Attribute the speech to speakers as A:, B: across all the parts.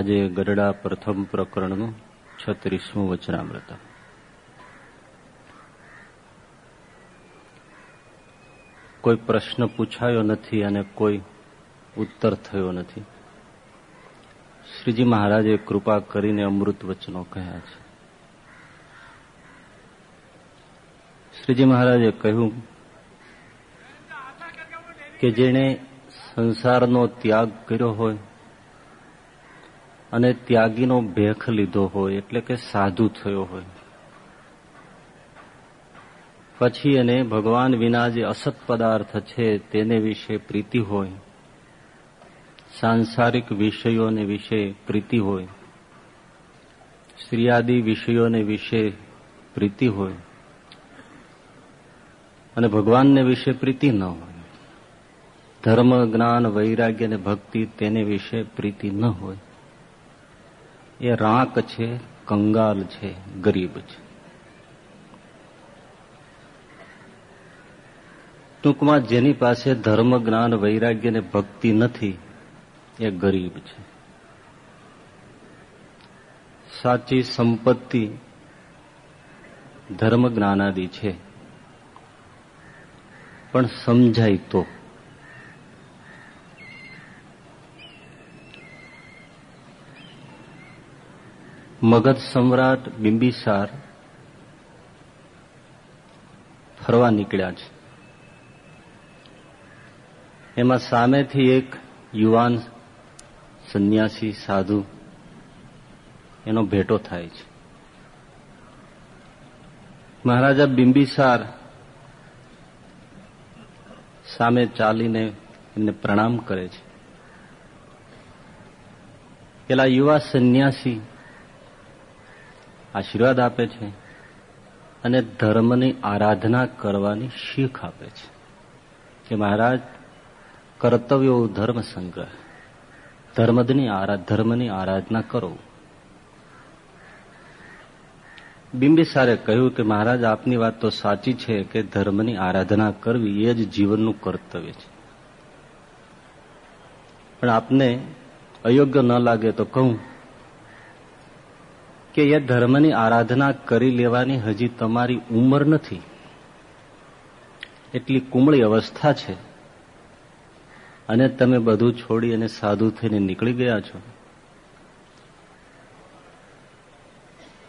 A: આજે ગરડા પ્રથમ પ્રકરણનું છત્રીસમું વચનામૃત. કોઈ પ્રશ્ન પૂછાયો નથી અને કોઈ ઉત્તર થયો નથી. શ્રીજી મહારાજે કૃપા કરીને અમૃત વચનો કહ્યા છે. શ્રીજી મહારાજે કહ્યું કે જેણે સંસારનો ત્યાગ કર્યો હોય અને ત્યાગીનો ભેખ લીધો હોય એટલે કે સાધુ થયો હોય. પછી એને ભગવાન વિના જે અસત પદાર્થ છે તેને વિશે પ્રીતિ હોય, સાંસારિક વિષયોને વિશે પ્રીતિ હોય, સ્ત્રીયાદિ વિષયોને વિશે પ્રીતિ હોય, અને ભગવાનને વિશે પ્રીતિ ન હોય. ધર્મ, જ્ઞાન, વૈરાગ્ય અને ભક્તિ તેને વિશે પ્રીતિ ન હોય. એ રાંક છે, કંગાલ છે, ગરીબ છે. ટૂંકમાં જેની પાસે ધર્મ, જ્ઞાન, વૈરાગ્ય ને ભક્તિ નથી, એ ગરીબ છે. સાચી સંપત્તિ ધર્મ, જ્ઞાનાદી છે. પણ સમજાય તો. મગધ સમ્રાટ બિંબિસાર ફરવા નીકળ્યા છે. એમાં સામેથી એક યુવાન સંન્યાસી સાધુ એનો ભેટો થાય છે. મહારાજા બિંબિસાર સામે ચાલીને એમને પ્રણામ કરે છે. પેલા યુવા સંન્યાસી આશીર્વાદ આપે છે અને ધર્મની આરાધના કરવાની શીખ આપે છે. કે મહારાજ, કર્તવ્યો ધર્મ સંગ્રહ. ધર્મની ધર્મની આરાધના કરો. બિંબિસારે કહ્યું કે મહારાજ, આપની વાત તો સાચી છે કે ધર્મની આરાધના કરવી એ જ જીવનનું કર્તવ્ય છે. પણ આપને અયોગ્ય ન લાગે તો કહું કે એ ધર્મની આરાધના કરી લેવાની હજી તમારી ઉંમર નથી. એટલી કુમળી અવસ્થા છે. અને તમે બધું છોડી અને સાધુ થઈને નીકળી ગયા છો.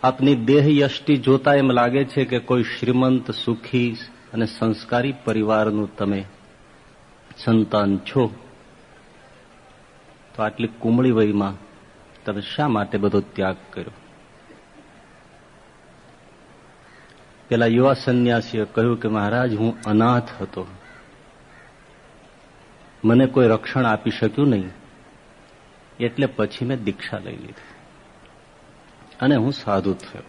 A: આપની દેહ યષ્ટિ જોતા એમ લાગે છે કે કોઈ શ્રીમંત, સુખી અને સંસ્કારી પરિવારનું તમે સંતાન છો. તો આટલી કુમળી વયમાં તમે શા માટે બધો ત્યાગ કર્યો? પેલા યુવા સંન્યાસીએ કહ્યું કે, મહારાજ, હું અનાથ હતો. મને કોઈ રક્ષણ આપી શક્યું નહીં. એટલે પછી મેં દીક્ષા લઈ લીધી. અને હું સાધુ થયો.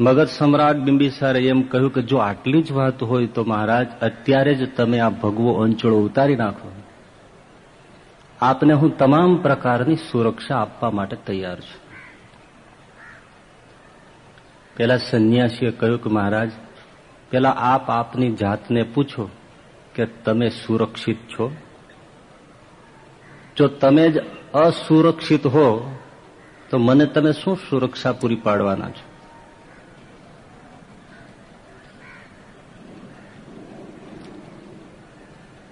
A: મગધ સમ્રાટ બિંબિસારે એમ કહ્યું કે, જો આટલી જ વાત હોય તો, મહારાજ, અત્યારે જ તમે આ ભગવો અંચળો ઉતારી નાખો. આપને હું તમામ પ્રકારની સુરક્ષા આપવા માટે તૈયાર છું. પેલા સંન્યાસીએ કહ્યું કે મહારાજ, પેલા આપ આપની જાતને પૂછો કે તમે સુરક્ષિત છો. જો તમે જ અસુરક્ષિત હો, તો મને તમે શું સુરક્ષા પૂરી પાડવાના છો?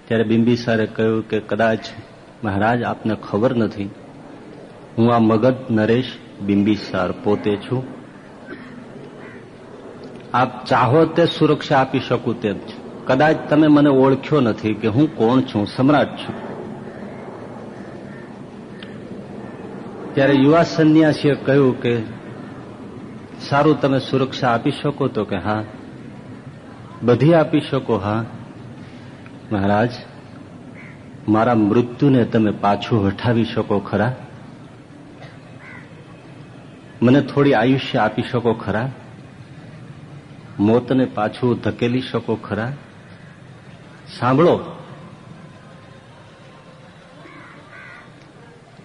A: ત્યારે બિંબિસારે કહ્યું કે કદાચ મહારાજ, આપને ખબર નથી. હું આ મગધ નરેશ બિંબિસાર પોતે છું. આપ ચાહો તે સુરક્ષા આપી શકું તેમ છું. કદાચ તમે મને ઓળખ્યો નથી કે હું કોણ છું, સમ્રાટ છું. ત્યારે યુવા સંન્યાસીએ કહ્યું કે, સારું, તમે સુરક્ષા આપી શકો તો કે હા. બધી આપી શકો, હા. મહારાજ, મારા મૃત્યુને તમે પાછું હટાવી શકો ખરા? મને થોડી આયુષ્ય આપી શકો ખરા? મોતને પાછું ધકેલી શકો ખરા? સાંભળો.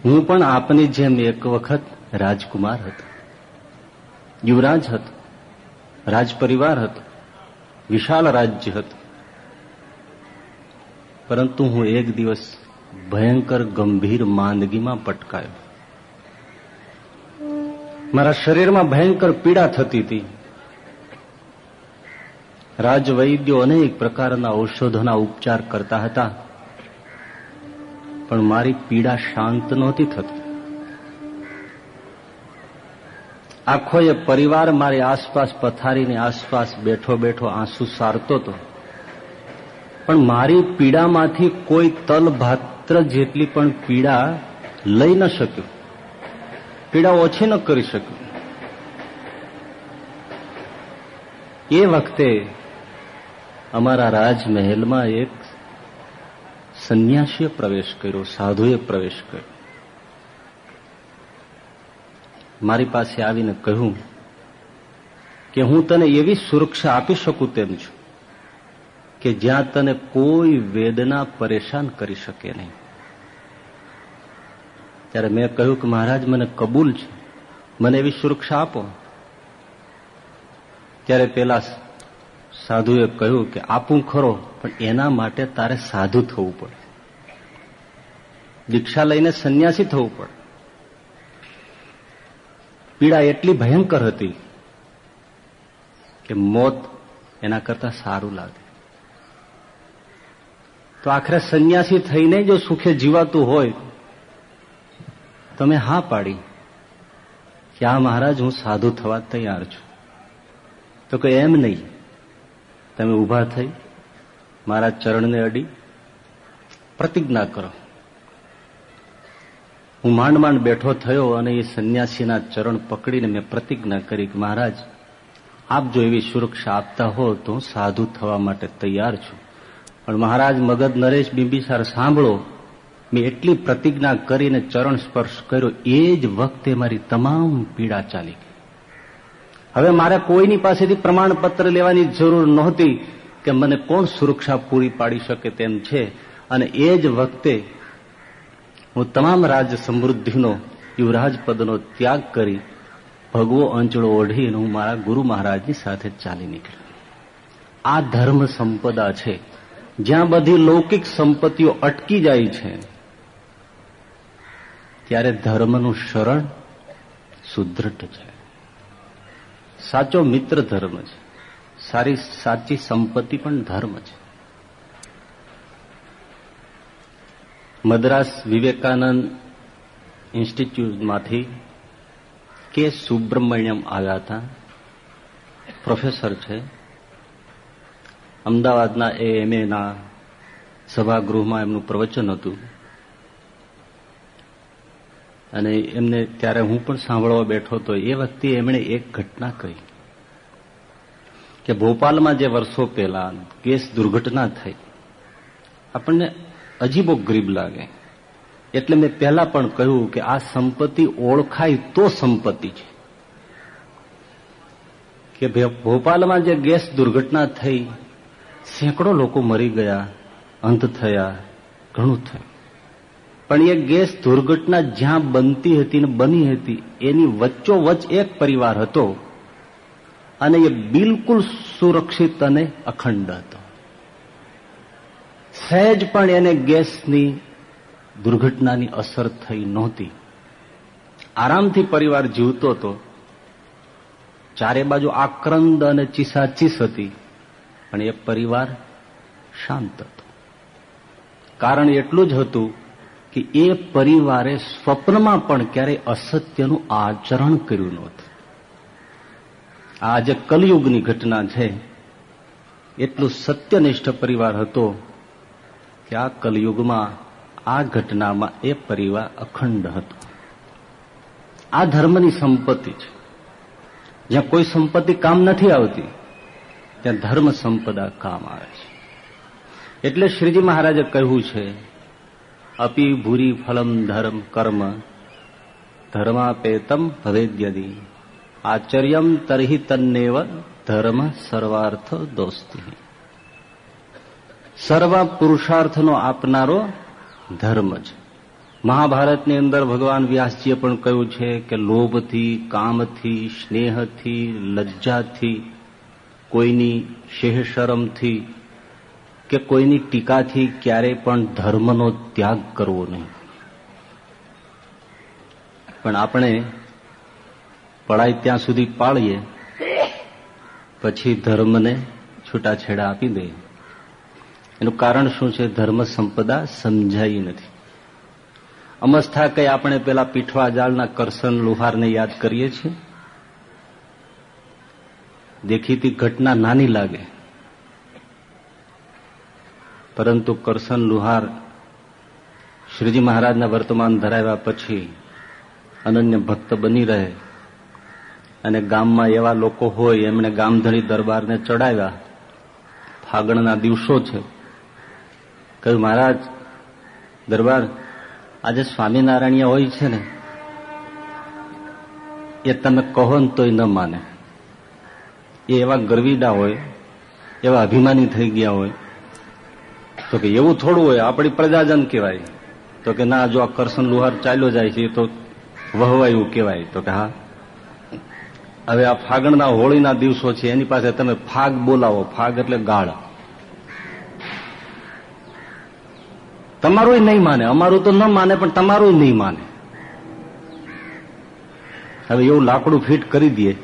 A: હું પણ આપની જેમ એક વખત રાજકુમાર હતો. યુવરાજ હતો. રાજ પરિવાર હતો. વિશાળ રાજ્ય હતું. પરંતુ હું એક દિવસ ભયંકર ગંભીર માંદગીમાં પટકાયો. મારા શરીરમાં ભયંકર પીડા થતી હતી. રાજવૈદ્યો અનેક પ્રકારના ઔષધોના ઉપચાર કરતા હતા. પણ મારી પીડા શાંત નહોતી થતી. આખો એ પરિવાર મારી આસપાસ પથારીની આસપાસ બેઠો બેઠો આંસુ સારતો હતો. પણ મારી પીડામાંથી કોઈ તલ ભાત્ર જેટલી પણ પીડા લઈ ન શક્યું. પીડા ઓછી ન કરી શક્યું. એ વખતે અમારા રાજમહેલમાં એક સંન્યાસીએ પ્રવેશ કર્યો, સાધુએ પ્રવેશ કર્યો. મારી પાસે આવીને કહ્યું કે હું તને એવી સુરક્ષા આપી શકું તેમ છું કે જ્યાં તને કોઈ વેદના પરેશાન કરી શકે નહીં. ત્યારે મેં કહ્યું કે મહારાજ, મને કબૂલ છે. મને એવી સુરક્ષા આપો. ત્યારે પેલા સાધુએ કહ્યું કે આપું ખરો, પણ એના માટે તારે સાધુ થવું પડે. દીક્ષા લઈને સંન્યાસી થવું પડે. પીડા એટલી ભયંકર હતી કે મોત એના કરતા સારું લાગે. તો આખરે સંન્યાસી થઈને જો સુખે જીવાતું હોય, તમે હા પાડી કે આ મહારાજ, હું સાધુ થવા તૈયાર છું. તો કે, એમ નહીં. તમે ઊભા થઈ મારા ચરણને અડી પ્રતિજ્ઞા કરો. હું માંડ માંડ બેઠો થયો અને એ સંન્યાસીના ચરણ પકડીને મેં પ્રતિજ્ઞા કરી કે મહારાજ, આપ જો એવી સુરક્ષા આપતા હો તો હું સાધુ થવા માટે તૈયાર છું. પણ મહારાજ મગધ નરેશ બિંબિસાર, સાંભળો, મેં એટલી પ્રતિજ્ઞા કરીને ચરણ સ્પર્શ કર્યો, એ જ વખતે મારી તમામ પીડા ચાલી ગઈ. હવે મારે કોઈની પાસેથી પ્રમાણપત્ર લેવાની જરૂર નહોતી કે મને કોણ સુરક્ષા પૂરી પાડી શકે તેમ છે. અને એ જ વખતે હું તમામ રાજ સમૃદ્ધિનો, યુવરાજ પદનો ત્યાગ કરી ભગવો અંચળો ઓઢીને હું મારા ગુરુ મહારાજની સાથે ચાલી નીકળ્યો. આ ધર્મ સંપદા છે. જ્યાં બધી લૌકિક સંપત્તિઓ અટકી જાય છે, ત્યારે ધર્મનું શરણ સુદ્રઢ છે. સાચો મિત્ર ધર્મ છે. સારી સાચી સંપત્તિ પણ ધર્મ છે. મદ્રાસ વિવેકાનંદ ઇન્સ્ટિટ્યૂટમાંથી કે સુબ્રમણ્યમ આવ્યા હતા. પ્રોફેસર છે. અમદાવાદના એ એમએના સભાગૃહમાં એમનું પ્રવચન હતું. અને એમને ત્યારે હું પણ સાંભળવા બેઠો હતો એ વખતે એમણે એક ઘટના કહી કે ભોપાલમાં જે વર્ષો પહેલા ગેસ દુર્ઘટના થઈ, આપણને અજીબો ગરીબ લાગે. એટલે મેં પહેલા પણ કહ્યું કે આ સંપત્તિ ઓળખાય તો સંપત્તિ છે. કે ભોપાલમાં જે ગેસ દુર્ઘટના થઈ, સેંકડો લોકો મરી ગયા, અંત થયા, ઘણું થયું. પણ એ ગેસ દુર્ઘટના જ્યાં બનતી હતી ને બની હતી, એની વચ્ચોવચ એક પરિવાર હતો અને એ બિલકુલ સુરક્ષિત અને અખંડ હતો. સહેજ પણ એને ગેસની દુર્ઘટનાની અસર થઈ નહોતી. આરામથી પરિવાર જીવતો હતો. ચારે બાજુ આક્રંદ અને ચીસાચીસ હતી, પણ એ પરિવાર શાંત હતો. કારણ એટલું જ હતું કે એ પરિવારે સ્વપ્નમાં પણ ક્યારેય અસત્યનું આચરણ કર્યું નહોતું. આ જે કલયુગની ઘટના છે, એટલું સત્યનિષ્ઠ પરિવાર હતો કે આ કલયુગમાં આ ઘટનામાં એ પરિવાર અખંડ હતો. આ ધર્મની સંપત્તિ છે. જ્યાં કોઈ સંપત્તિ કામ નથી આવતી, ત્યાં ધર્મ સંપદા કામ આવે છે. એટલે શ્રીજી મહારાજે કહ્યું છે અપી ભૂરી ફલમ ધર્મ કર્મ ધર્માપેતમ ભવેદ્યદિ આચર્યમ તરહી તન્નેવ ધર્મ સર્વાર્થ દોસ્તી સર્વ પુરુષાર્થનો આપનારો ધર્મ છે મહાભારતની અંદર ભગવાન વ્યાસજીએ પણ કહ્યું છે કે લોભથી, કામથી, સ્નેહથી, લજ્જાથી, કોઈની શેહ શરમથી કે કોઈની ટીકાથી ક્યારેય પણ ધર્મનો ત્યાગ કરવો નહીં. પણ આપણે પડાય ત્યાં સુધી પાળીએ, પછી ધર્મને છૂટાછેડા આપી દઈએ. એનું કારણ શું છે? ધર્મ સંપદા સમજાઈ નથી. અમસ્થા કઈ આપણે પેલા પીઠવા જાળના કરસન લુહારને યાદ કરીએ છીએ? દેખીતી ઘટના નાની લાગે. પરંતુ કરસન લુહાર શ્રીજી મહારાજના વર્તમાન ધરાવ્યા પછી અનન્ય ભક્ત બની રહે અને ગામમાં એવા લોકો હોય એમણે ગામધણી દરબારને ચડાવ્યા. ફાગણના દિવસો છે. કહ્યું, મહારાજ, દરબાર આજે સ્વામિનારાયણ હોય છે ને? એ તમે કહો ને તોય ન માને. એ એવા ગરવીડા હોય, એવા અભિમાની થઈ ગયા હોય તો કે એવું થોડું હોય, આપણી પ્રજાજન કહેવાય. તો કે ના, જો આ કરશન લુહાર ચાલ્યો જાય છે તો વહવાયું કહેવાય. તો કે હા. હવે આ ફાગણના હોળીના દિવસો છે, એની પાસે તમે ફાગ બોલાવો, ફાગ એટલે ગાળ. તમારું નહીં માને, અમારું તો ન માને, પણ તમારું નહીં માને. હવે એવું લાકડું ફિટ કરી દઈએ.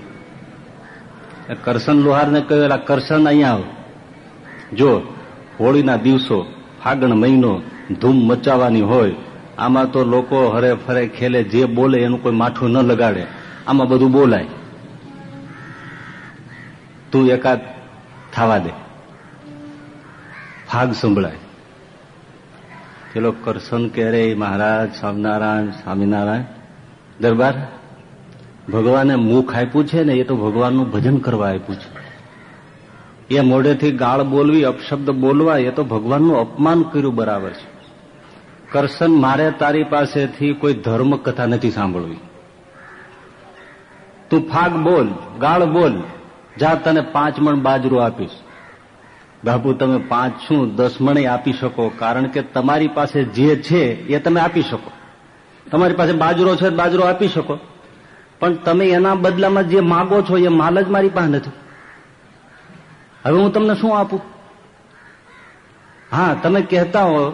A: કરશન લુહારને કહ્યું કરશન અહીંયા આવ. જો હોળીના દિવસો, ફાગણ મહિનો, ધૂમ મચાવવાની હોય, આમાં તો લોકો હરે ફરે ખેલે, જે બોલે એનું કોઈ માઠું ન લગાડે. આમાં બધું બોલાય. તું એકાદ થવા દે. ફાગ સંભળાય. પેલો કરશન કે રે મહારાજ, સ્વામિનારાયણ સ્વામિનારાયણ. દરબાર, ભગવાને મુખ આપ્યું છે ને, એ તો ભગવાનનું ભજન કરવા આપ્યું છે. એ મોઢેથી ગાળ બોલવી, અપશબ્દ બોલવા, એ તો ભગવાનનું અપમાન કર્યું બરાબર છે. કરશન, મારે તારી પાસેથી કોઈ ધર્મ કથા નથી સાંભળવી. તું ફાગ બોલ, ગાળ બોલ, જા તને પાંચ મણ બાજરો આપીશ. બાપુ, તમે પાંચ શું, દસ મણે આપી શકો, કારણ કે તમારી પાસે જે છે, એ તમે આપી શકો. તમારી પાસે બાજરો છે, બાજરો આપી શકો. પણ તમે એના બદલામાં જે માગો છો, એ માલ જ મારી પાસે નથી. હવે હું તમને શું આપું? હા, તમે કહેતા હો,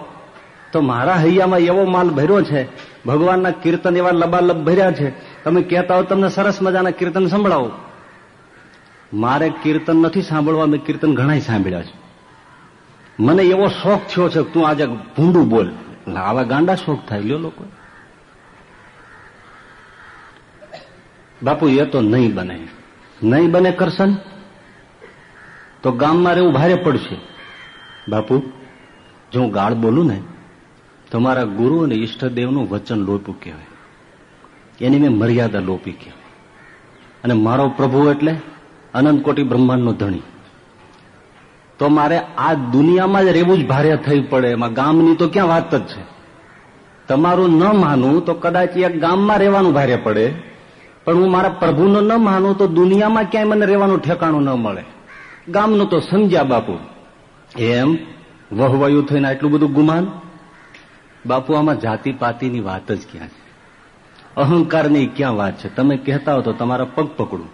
A: તો મારા હૈયામાં એવો માલ ભર્યો છે, ભગવાનના કીર્તન એવા લબાલબ ભર્યા છે. તમે કહેતા હો, તમને સરસ મજાના કીર્તન સંભળાવો. મારે કીર્તન નથી સાંભળવા, મેં કીર્તન ઘણા સાંભળ્યા છે. મને એવો શોખ થયો છે તું આજે ભૂંડું બોલ. આવા ગાંડા શોખ થાય, લ્યો લોકો. બાપુ, એ તો નહીં બને. નહીં બને કરશન? તો ગામમાં રહેવું ભારે પડશે. બાપુ, જો હું ગાળ બોલું ને તમારા ગુરુ અને ઈષ્ટદેવનું વચન લોપ્યું કહેવાય. એની મેં મર્યાદા લોપી કહેવાય. અને મારો પ્રભુ એટલે અનંત કોટી બ્રહ્માંડનો ધણી. તો મારે આ દુનિયામાં જ રહેવું જ ભારે થઈ પડે. એમાં ગામની તો ક્યાં વાત જ છે? તમારું ન માનું તો કદાચ એક ગામમાં રહેવાનું ભારે પડે. પણ હું મારા પ્રભુનું ન માનું તો દુનિયામાં ક્યાંય મને રહેવાનું ઠેકાણું ન મળે. ગામનું તો સમજ્યા બાપુ. એમ વહવાયું થઈને આટલું બધું ગુમાન? બાપુ, આમાં જાતિ પાતિની વાત જ ક્યાં છે? અહંકારની ક્યાં વાત છે? તમે કહેતા હો તો તમારા પગ પકડું.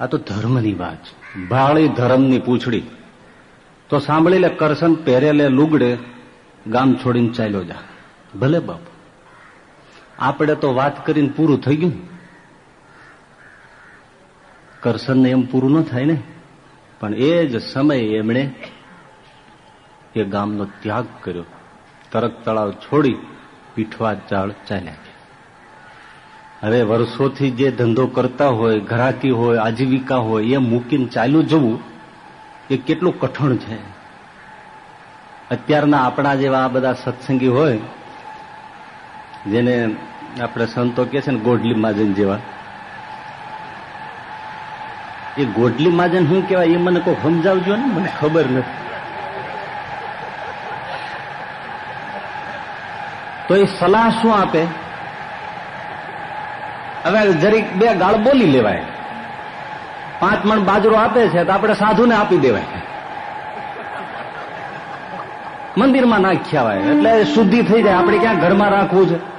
A: આ તો ધર્મની વાત છે. ભાળી ધર્મની પૂછડી. તો સાંભળી લે કરશન પહેરેલે લુગડે, ગામ છોડીને ચાલ્યો જા. ભલે બાપુ. આપણે તો વાત કરીને પૂરું થઈ ગયું કરશનને એમ પૂરું ન થાય ને. પણ એ જ સમયે એમણે એ ગામનો ત્યાગ કર્યો. તરક તળાવ છોડી પીઠવા ચાળ ચાલ્યા હવે વર્ષોથી જે ધંધો કરતા હોય, ઘરાકી હોય, આજીવિકા હોય એ મૂકીને ચાલ્યું જવું, એ કેટલું કઠણ છે. અત્યારના આપણા જેવા આ બધા સત્સંગી હોય, જેને આપણે સંતો કે છે ને ગોડલી માજન જેવા એ ગોટલી માજન શું કેવાય એ મને કોઈ સમજાવજો ને, મને ખબર નથી. તો એ સલાહ શું આપે? હવે જરીક બે ગાળ બોલી લેવાય. પાંચ મણ બાજરો આપે છે, તો આપણે સાધુને આપી દેવાય. મંદિરમાં નાખ્યા હોય, એટલે શુદ્ધિ થઈ જાય. આપણે ક્યાં ઘરમાં રાખવું છે?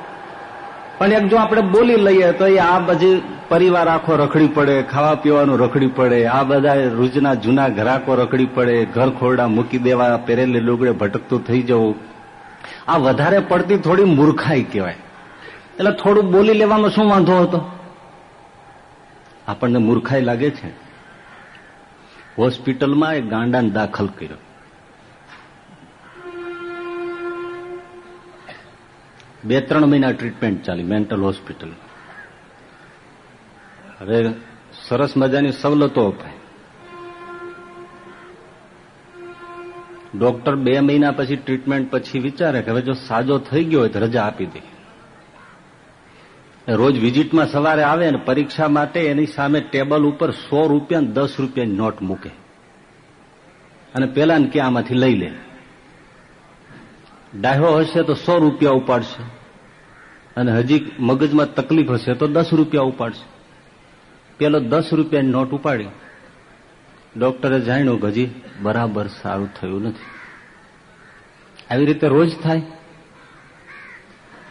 A: પણ એક જો આપણે બોલી લઈએ તો એ આ બધી પરિવાર આખો રખડી પડે, ખાવા પીવાનું રખડી પડે, આ બધા રોજના જૂના ઘરાકો રખડી પડે, ઘર ખોરડા મૂકી દેવા, પહેરેલી લુગડે ભટકતું થઈ જવું. આ વધારે પડતી થોડી મૂર્ખાઈ કહેવાય. એટલે થોડું બોલી લેવાનો શું વાંધો હતો? આપણને મૂર્ખાઈ લાગે છે. હોસ્પિટલમાં એક ગાંડાને દાખલ કર્યો. બે ત્રણ મહિના ટ્રીટમેન્ટ ચાલી મેન્ટલ હોસ્પિટલ હવે સરસ મજાની સવલતો અપાય. ડોક્ટર બે મહિના પછી ટ્રીટમેન્ટ પછી વિચારે કે હવે જો સાજો થઈ ગયો હોય તો રજા આપી દે. રોજ વિઝિટમાં સવારે આવે ને પરીક્ષા માટે એની સામે ટેબલ ઉપર સો રૂપિયા દસ રૂપિયાની નોટ મૂકે. અને પેલા કે આમાંથી લઈ લે. ડાહ્યો હશે તો સો રૂપિયા ઉપાડશે. અને હજી મગજમાં તકલીફ હશે તો દસ રૂપિયા ઉપાડશે. પેલો દસ રૂપિયાની નોટ ઉપાડી. ડોક્ટરે જાણ્યું કે હજી બરાબર સારું થયું નથી. આવી રીતે રોજ થાય.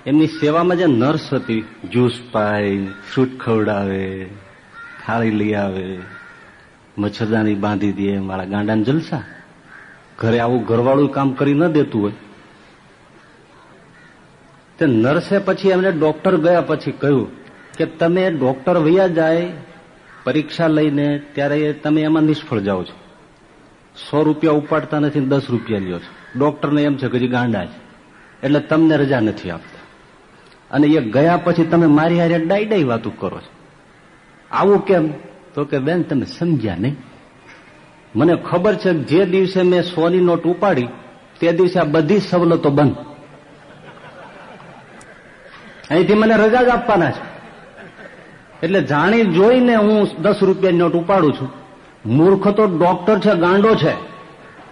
A: એમની સેવામાં જે નર્સ હતી, જ્યુસ પાય ફ્રૂટ ખવડાવે, થાળી લઈ આવે, મચ્છરદાની બાંધી દે, મારા ગાંડાને જલસા. ઘરે આવું ઘરવાળું કામ કરી ન દેતું હોય. તે નર્સે પછી એમને ડોક્ટર ગયા પછી કહ્યું કે તમે ડોક્ટર વૈયા જાય, પરીક્ષા લઈને ત્યારે તમે એમાં નિષ્ફળ જાઓ છો. સો રૂપિયા ઉપાડતા નથી દસ રૂપિયા લ્યો છો. ડોક્ટરને એમ છે કે ગાંડા છે. એટલે તમને રજા નથી આપતા. અને એ ગયા પછી તમે મારી હારે ડાઈ ડાઈ વાતું કરો છો. આવું કેમ? તો કે બેન તમે સમજ્યા નહીં. મને ખબર છે જે દિવસે મેં સોની નોટ ઉપાડી તે દિવસે આ બધી સવલતો બંધ. અહીંથી મને રજા જ આપવાના છે. એટલે જાણી જોઈને હું દસ રૂપિયાની નોટ ઉપાડું છું. મૂર્ખ તો ડોક્ટર છે, ગાંડો છે.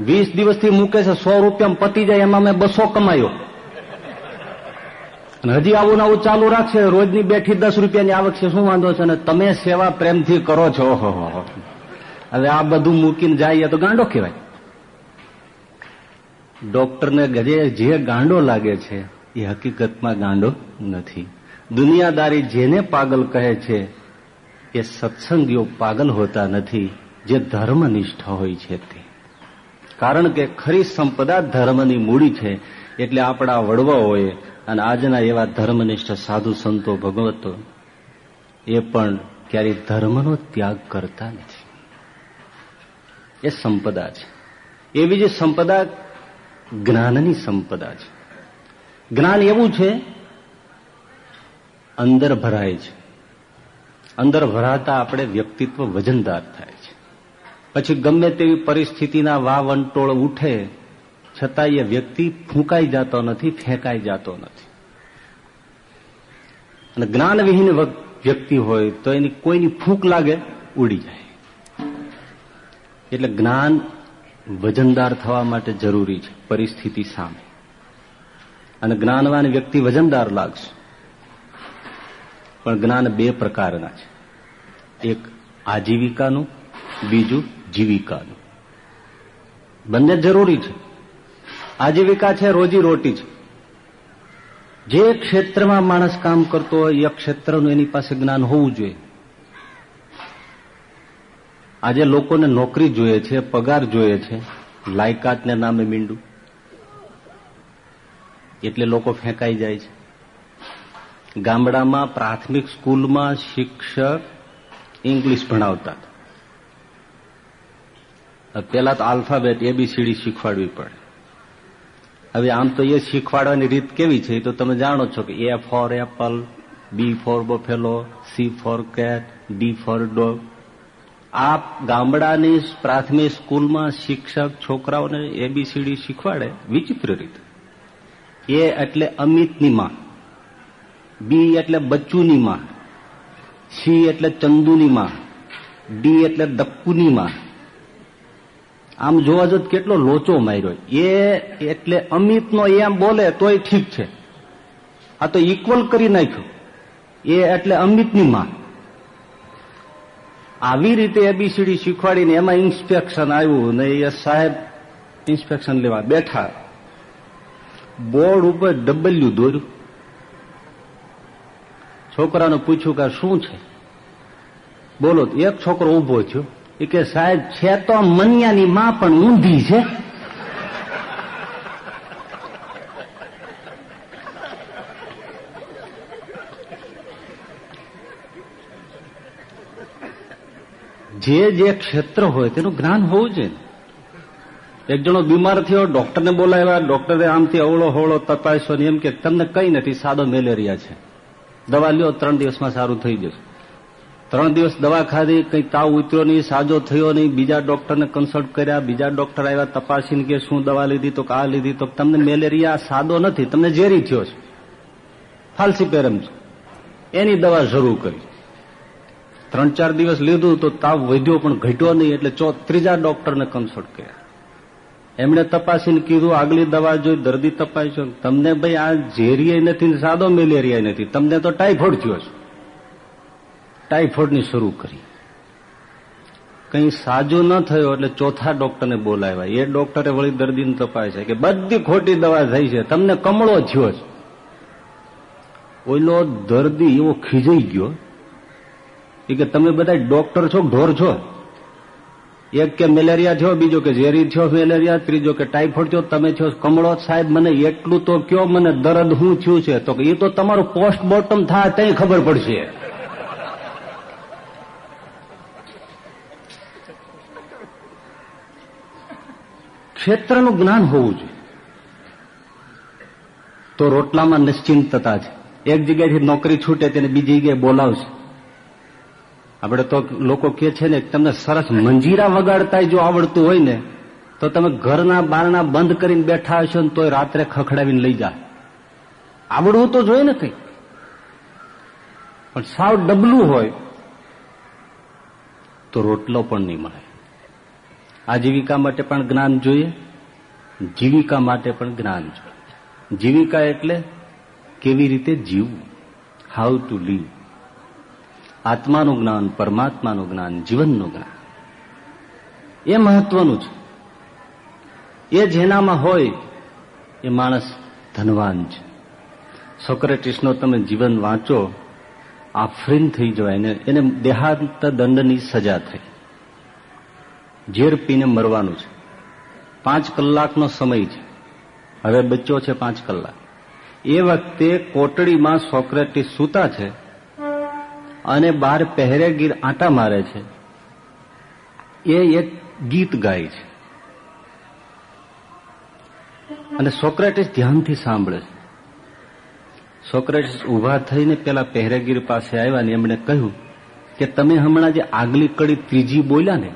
A: વીસ દિવસથી મૂકે છે, સો રૂપિયા પતી જાય એમાં મેં બસો કમાયો. હજી આવું ને આવું ચાલુ રાખશે, રોજની બેઠી દસ રૂપિયાની આવક છે, શું વાંધો છે? અને તમે સેવા પ્રેમથી કરો છો. ઓહો હવે આ બધું મૂકીને જાય તો ગાંડો કહેવાય. ડોક્ટરને જે ગાંડો લાગે છે એ હકીકતમાં ગાંડો નથી. દુનિયાદારી જેને પાગલ કહે છે, એ સત્સંગીઓ પાગલ હોતા નથી, જે ધર્મનિષ્ઠ હોય છે તે. કારણ કે ખરી સંપદા ધર્મની મૂડી છે, એટલે આપણા વડવાઓએ અને આજના એવા ધર્મનિષ્ઠ સાધુ સંતો ભગવતો, એ પણ ક્યારેય ધર્મનો ત્યાગ કરતા નથી. એ સંપદા છે. એવી જે સંપદા જ્ઞાનની સંપદા છે. જ્ઞાન એવું છે, અંદર ભરાય છે. અંદર ભરાતા આપણે વ્યક્તિત્વ વજનદાર થાય છે. પછી ગમે તેવી પરિસ્થિતિના વાવંટોળ ઉઠે છતાં એ વ્યક્તિ ફૂંકાઈ જતો નથી, ફેંકાઈ જતો નથી. અને જ્ઞાનવિહીન વ્યક્તિ હોય તો એની કોઈની ફૂંક લાગે, ઉડી જાય. એટલે જ્ઞાન વજનદાર થવા માટે જરૂરી છે, પરિસ્થિતિ સામે. અને જ્ઞાનવાન વ્યક્તિ વજનદાર લાગશે. પણ જ્ઞાન બે પ્રકારના છે. એક આજીવિકાનું, બીજું જીવિકાનું. બંને જરૂરી છે. આજીવિકા છે, રોજી રોટી છે. જે ક્ષેત્રમાં માણસ કામ કરતો હોય, એ ક્ષેત્રનું એની પાસે જ્ઞાન હોવું જોઈએ. આજે લોકોને નોકરી જોઈએ છે, પગાર જોઈએ છે, લાયકાતને નામે મીંડું. એટલે લોકો ફેંકાઈ જાય છે. ગામડામાં પ્રાથમિક સ્કૂલમાં શિક્ષક ઇંગ્લિશ ભણાવતા પેલા તો આલ્ફાબેટ એબીસીડી શીખવાડવી પડે. હવે આમ તો એ શીખવાડવાની રીત કેવી છે તો તમે જાણો છો કે A for apple B for buffalo C for cat D for dog આ ગામડાની પ્રાથમિક સ્કૂલમાં શિક્ષક છોકરાઓને એબીસીડી શીખવાડે વિચિત્ર રીતે. એ એટલે અમિતની માં. બી એટલે બચ્ચુની માં. સી એટલે ચંદુની માં. ડી એટલે દક્કુની માં. આમ જોવા જો કેટલો લોચો માર્યો. એ એટલે અમિતનો એમ બોલે તોય ઠીક છે. આ તો ઇક્વલ કરી નાખ્યું. એ એટલે અમિતની માં. આવી રીતે એબીસીડી શીખવાડીને એમાં ઇન્સ્પેક્શન આવ્યું ને એ સાહેબ ઇન્સ્પેક્શન લેવા બેઠા. બોર્ડ ઉપર ડબલ્યુ દોર્યું. છોકરાને પૂછ્યું કે શું છે? બોલો, એક છોકરો ઊભો થયો. એ કે, સાહેબ, છે તો મનિયાની માં પણ ઊંધી છે. જે જે ક્ષેત્ર હોય તેનું જ્ઞાન હોવું જોઈએ. એક જણો બીમાર થયો, ડોક્ટરને બોલાવ્યા, ડોક્ટરે આમથી અવળો હોળો તપાસ્યો એમ કે તમને કઈ નથી, સાદો મેલેરિયા છે. દવા લ્યો, ત્રણ દિવસમાં સારું થઈ જશે. ત્રણ દિવસ દવા ખાધી, કંઈ તાવ ઉતર્યો નહીં, સાજો થયો નહીં, બીજા ડોક્ટરને કન્સલ્ટ કર્યા, બીજા ડોક્ટર આવ્યા, તપાસીને કે શું દવા લીધી તો આ લીધી તો તમને મેલેરિયા સાદો નથી, તમને ઝેરી થયો છે. ફાલ્સીપેરમ છે. એની દવા શરૂ કરી. ત્રણ ચાર દિવસ લીધું તો તાવ વધ્યો પણ ઘટ્યો નહીં, એટલે ત્રીજા ડોક્ટરને કન્સલ્ટ કર્યા. એમણે તપાસીને કીધું, આગલી દવા જોઈ દર્દી તપાસ્યો તમને ભાઈ આ ઝેરીય નથી સાદો મેલેરિયા નથી. તમને તો ટાઈફોઈડ થયો છે. ટાઈફોઇડની શરૂ કરી. કઈ સાજો ન થયો એટલે ચોથા ડોક્ટરને બોલાવ્યા. એ ડોક્ટરે વળી દર્દીને છે કે બધી ખોટી દવા થઈ છે. તમને કમળો થયો છે. ઓઈલો દર્દી એવો ખીજાઈ ગયો. એ કે, તમે બધા ડોક્ટર છો ઢોર છો? એક કે મેલેરિયા થયો, બીજો કે ઝેરી થયો મેલેરિયા, ત્રીજો કે ટાઈફોઇડ થયો, તમે છો કમળો સાહેબ, મને એટલું તો કયો, મને દર્દ હું થયું છે? તો એ તો તમારું પોસ્ટમોર્ટમ થાય ત્યાં ખબર પડશે. ક્ષેત્રનું જ્ઞાન હોવું જોઈએ. તો રોટલામાં નિશ્ચિંતતા છે. એક જગ્યાએથી નોકરી છૂટે, તેને બીજી જગ્યાએ બોલાવશે. આપણે તો લોકો કે છે ને, તમને સરસ મંજીરા વગાડતા જો આવડતું હોય ને, તો તમે ઘરના બારણા બંધ કરીને બેઠા હશો ને તોય રાત્રે ખખડાવીને લઈ જાય આવડવું તો જોઈએ ને કઈ. પણ સાવ ડબલું હોય તો રોટલો પણ નહીં મળે. આજીવિકા માટે પણ જ્ઞાન જોઈએ, જીવિકા માટે પણ જ્ઞાન જોઈએ. જીવિકા એટલે કેવી રીતે જીવવું? હાઉ ટુ લીવ આત્માનું જ્ઞાન, પરમાત્માનું જ્ઞાન, જીવનનું જ્ઞાન. એ મહત્વનું છે. એ જેનામાં હોય એ માણસ ધનવાન છે. સોક્રેટિસનો તમે જીવન વાંચો, આફરીન થઈ જવાય એને એને દેહાંત દંડની સજા થઈ. ઝેર પીને મરવાનું છે. પાંચ કલાકનો સમય છે. હવે બચ્યો છે પાંચ કલાક. એ વખતે કોટડીમાં સોક્રેટિસ સૂતા છે અને બહાર પહેરેગીર આંટા મારે છે. એ એક ગીત ગાય છે. અને સોક્રેટિસ ધ્યાનથી સાંભળે છે. સોક્રેટિસ ઊભા થઈને પેલા પહેરેગીર પાસે આવ્યા ને એમણે કહ્યું કે તમે હમણાં જે આગલી કડી ત્રીજી બોલ્યા ને,